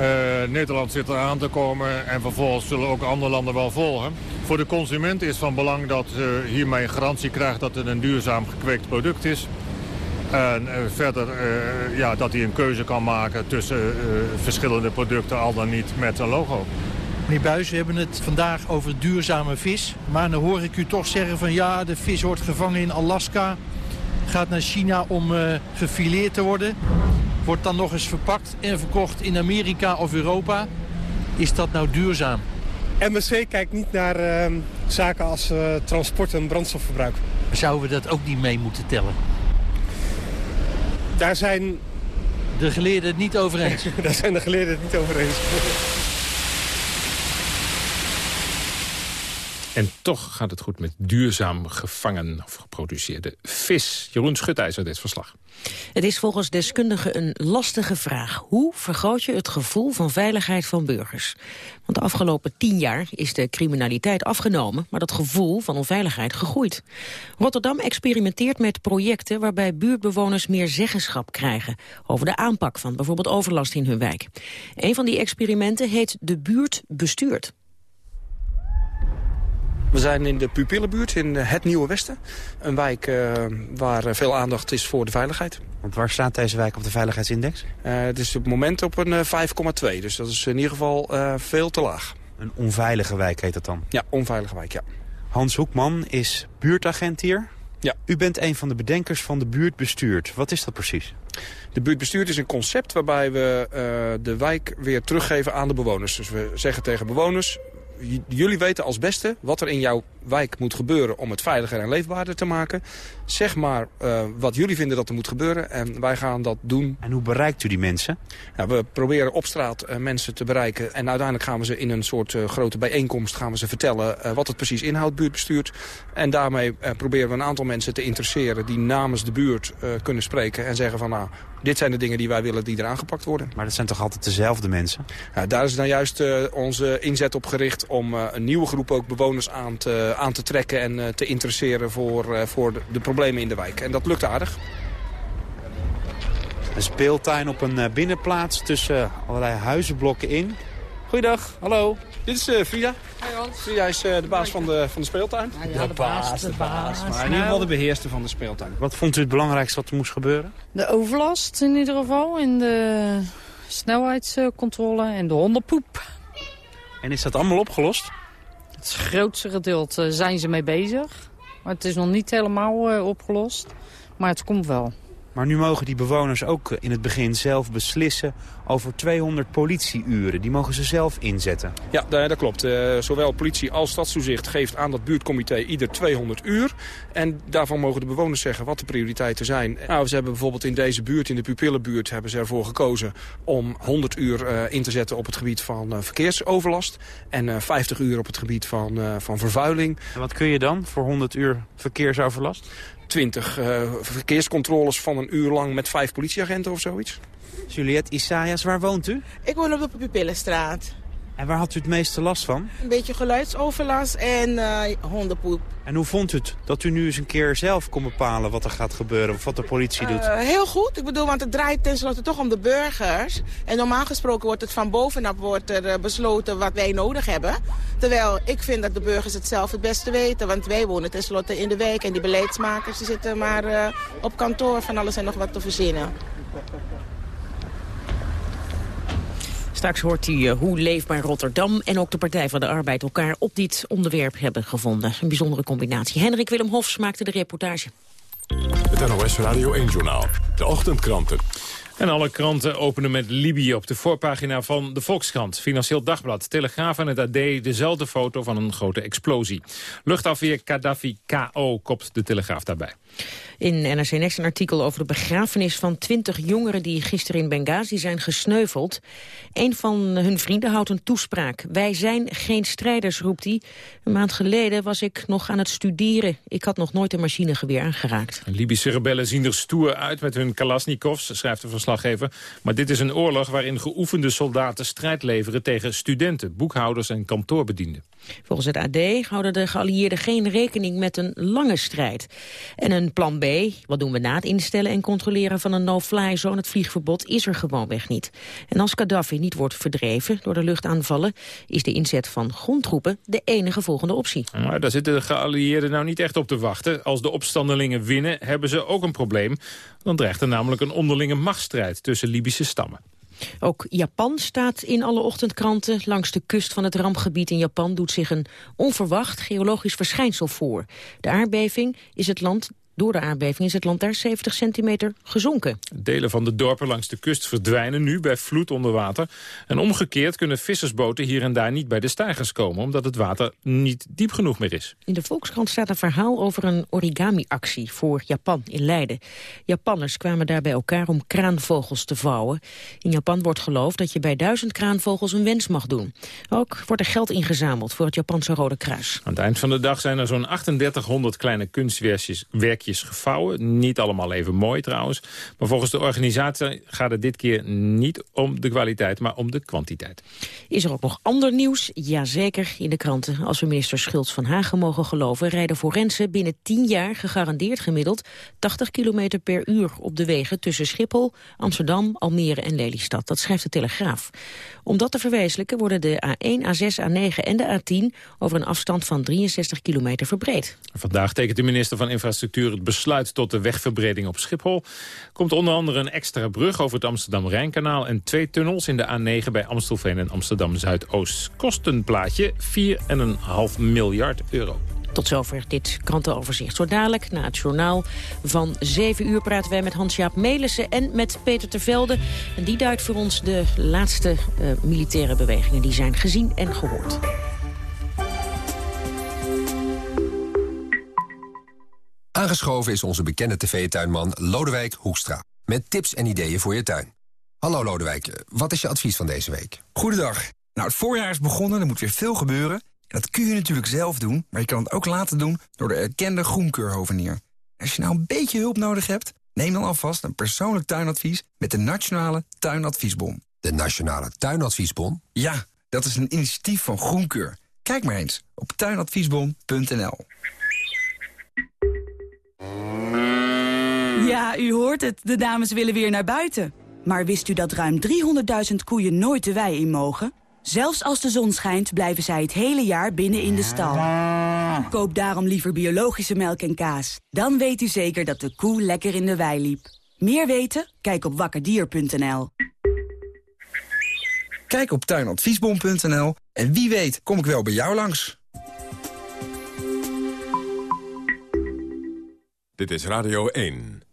Uh, Nederland zit eraan te komen en vervolgens zullen ook andere landen wel volgen. Voor de consument is van belang dat hiermee garantie krijgt dat het een duurzaam gekweekt product is. En verder ja, dat hij een keuze kan maken tussen verschillende producten, al dan niet met een logo. Meneer Buijs, we hebben het vandaag over duurzame vis. Maar dan hoor ik u toch zeggen van ja, de vis wordt gevangen in Alaska. Gaat naar China om gefileerd te worden. Wordt dan nog eens verpakt en verkocht in Amerika of Europa. Is dat nou duurzaam? MSC kijkt niet naar uh, zaken als uh, transport en brandstofverbruik. Zouden we dat ook niet mee moeten tellen? Daar zijn... De geleerden het niet over eens. Daar zijn de geleerden het niet over eens. En toch gaat het goed met duurzaam gevangen of geproduceerde vis. Jeroen Schutijzer, dit verslag. Het is volgens deskundigen een lastige vraag. Hoe vergroot je het gevoel van veiligheid van burgers? Want de afgelopen tien jaar is de criminaliteit afgenomen... maar dat gevoel van onveiligheid gegroeid. Rotterdam experimenteert met projecten... waarbij buurtbewoners meer zeggenschap krijgen... over de aanpak van bijvoorbeeld overlast in hun wijk. Een van die experimenten heet De Buurt Bestuurt. We zijn in de Pupillenbuurt in het Nieuwe Westen. Een wijk uh, waar veel aandacht is voor de veiligheid. Want waar staat deze wijk op de veiligheidsindex? Uh, het is op het moment op een 5,2. Dus dat is in ieder geval veel te laag. Een onveilige wijk heet dat dan? Ja, onveilige wijk, ja. Hans Hoekman is buurtagent hier. Ja. U bent een van de bedenkers van de buurtbestuurt. Wat is dat precies? De buurtbestuurt is een concept waarbij we uh, de wijk weer teruggeven aan de bewoners. Dus we zeggen tegen bewoners, jullie weten als beste wat er in jouw wijk moet gebeuren om het veiliger en leefbaarder te maken. Zeg maar uh, wat jullie vinden dat er moet gebeuren en wij gaan dat doen. En hoe bereikt u die mensen? We proberen op straat uh, mensen te bereiken en uiteindelijk gaan we ze in een soort uh, grote bijeenkomst gaan we ze vertellen wat het precies inhoudt, buurtbestuurt. En daarmee proberen we een aantal mensen te interesseren die namens de buurt kunnen spreken en zeggen van nou, dit zijn de dingen die wij willen die er aangepakt worden. Maar dat zijn toch altijd dezelfde mensen? Ja, daar is dan juist uh, onze inzet op gericht om uh, een nieuwe groep ook bewoners aan te, aan te trekken en uh, te interesseren voor, voor de, de, problemen in de wijk. En dat lukt aardig. Een speeltuin op een eh, binnenplaats tussen allerlei huizenblokken in. Goeiedag, hallo. Dit is uh, Frida. Hey Hans. Frida is uh, de baas van de, van de speeltuin. Ja, de baas, de baas. Maar in ieder geval de beheerster van de speeltuin. Wat vond u het belangrijkste wat er moest gebeuren? De overlast in ieder geval. En de snelheidscontrole en de hondenpoep. En is dat allemaal opgelost? Het grootste gedeelte zijn ze mee bezig. Maar het is nog niet helemaal uh, opgelost. Maar het komt wel. Maar nu mogen die bewoners ook in het begin zelf beslissen over 200 politieuren. Die mogen ze zelf inzetten. Ja, dat klopt. Uh, zowel politie als stadstoezicht geeft aan dat buurtcomité ieder 200 uur. En daarvan mogen de bewoners zeggen wat de prioriteiten zijn. Nou, ze hebben bijvoorbeeld in deze buurt, in de pupillenbuurt, hebben ze ervoor gekozen om 100 uur uh, in te zetten op het gebied van verkeersoverlast. En 50 uur op het gebied van, van vervuiling. En wat kun je dan voor 100 uur verkeersoverlast? 20 uh, verkeerscontroles van een uur lang met vijf politieagenten of zoiets. Juliette Isaias, waar woont u? Ik woon op de Pupillenstraat. En waar had u het meeste last van? Een beetje geluidsoverlast en uh, hondenpoep. En hoe vond u het dat u nu eens een keer zelf kon bepalen wat er gaat gebeuren of wat de politie doet? Uh, heel goed. Ik bedoel, want het draait tenslotte toch om de burgers. En normaal gesproken wordt het van bovenaf wordt er, uh, besloten wat wij nodig hebben. Terwijl ik vind dat de burgers het zelf het beste weten. Want wij wonen tenslotte in de wijk en die beleidsmakers die zitten maar op kantoor van alles en nog wat te verzinnen. Straks hoort u uh, hoe Leefbaar Rotterdam en ook de Partij van de Arbeid elkaar op dit onderwerp hebben gevonden. Een bijzondere combinatie. Hendrik Willem Hofs maakte de reportage. Het NOS Radio 1-journaal. De ochtendkranten. En alle kranten openen met Libië op de voorpagina van de Volkskrant. Financieel Dagblad, Telegraaf en het AD dezelfde foto van een grote explosie. Luchtafweer Gaddafi KO kopt de Telegraaf daarbij. In NRC Next een artikel over de begrafenis van twintig jongeren... die gisteren in Benghazi zijn gesneuveld. Een van hun vrienden houdt een toespraak. Wij zijn geen strijders, roept hij. Een maand geleden was ik nog aan het studeren. Ik had nog nooit een machinegeweer aangeraakt. Libische rebellen zien er stoer uit met hun kalasnikovs, schrijft de Maar dit is een oorlog waarin geoefende soldaten strijd leveren... tegen studenten, boekhouders en kantoorbedienden. Volgens het AD houden de geallieerden geen rekening met een lange strijd. En een plan B, wat doen we na het instellen en controleren van een no-fly zone, het vliegverbod, is er gewoonweg niet. En als Gaddafi niet wordt verdreven door de luchtaanvallen, is de inzet van grondtroepen de enige volgende optie. Maar daar zitten de geallieerden nou niet echt op te wachten. Als de opstandelingen winnen, hebben ze ook een probleem. Dan dreigt er namelijk een onderlinge machtsstrijd tussen Libische stammen. Ook Japan staat in alle ochtendkranten. Langs de kust van het rampgebied in Japan doet zich een onverwacht geologisch verschijnsel voor. De aardbeving is het land door de aardbeving is het land daar 70 centimeter gezonken. Delen van de dorpen langs de kust verdwijnen nu bij vloed onder water. En omgekeerd kunnen vissersboten hier en daar niet bij de stijgers komen... omdat het water niet diep genoeg meer is. In de Volkskrant staat een verhaal over een origami-actie voor Japan in Leiden. Japanners kwamen daar bij elkaar om kraanvogels te vouwen. In Japan wordt geloofd dat je bij duizend kraanvogels een wens mag doen. Ook wordt er geld ingezameld voor het Japanse Rode Kruis. Aan het eind van de dag zijn er zo'n 3800 kleine kunstwerkjes gevouwen. Niet allemaal even mooi trouwens. Maar volgens de organisatie gaat het dit keer niet om de kwaliteit, maar om de kwantiteit. Is er ook nog ander nieuws? Jazeker, in de kranten. Als we minister Schultz van Hagen mogen geloven... rijden forensen binnen 10 jaar gegarandeerd gemiddeld 80 km per uur op de wegen tussen Schiphol, Amsterdam, Almere en Lelystad. Dat schrijft de Telegraaf. Om dat te verwezenlijken worden de A1, A6, A9 en de A10 over een afstand van 63 kilometer verbreed. Vandaag tekent de minister van Infrastructuur het besluit tot de wegverbreding op Schiphol. Komt onder andere een extra brug over het Amsterdam-Rijnkanaal... en twee tunnels in de A9 bij Amstelveen en Amsterdam-Zuidoost. Kostenplaatje 4,5 miljard euro. Tot zover dit krantenoverzicht. Zo dadelijk, na het journaal van 7 uur... praten wij met Hans-Jaap Melissen en met Peter Tervelde. En die duidt voor ons de laatste uh, militaire bewegingen... die zijn gezien en gehoord. Aangeschoven is onze bekende tv-tuinman Lodewijk Hoekstra. Met tips en ideeën voor je tuin. Hallo Lodewijk, wat is je advies van deze week? Goedendag. Nou, het voorjaar is begonnen, er moet weer veel gebeuren. En dat kun je natuurlijk zelf doen, maar je kan het ook laten doen... door de erkende groenkeurhovenier. Als je nou een beetje hulp nodig hebt... neem dan alvast een persoonlijk tuinadvies met de Nationale Tuinadviesbon. De Nationale Tuinadviesbon? Ja, dat is een initiatief van Groenkeur. Kijk maar eens op tuinadviesbon.nl. Ja, u hoort het. De dames willen weer naar buiten. Maar wist u dat ruim 300.000 koeien nooit de wei in mogen? Zelfs als de zon schijnt, blijven zij het hele jaar binnen in de stal. Koop daarom liever biologische melk en kaas. Dan weet u zeker dat de koe lekker in de wei liep. Meer weten? Kijk op wakkerdier.nl. Kijk op tuinadviesbom.nl en wie weet kom ik wel bij jou langs. Dit is Radio 1.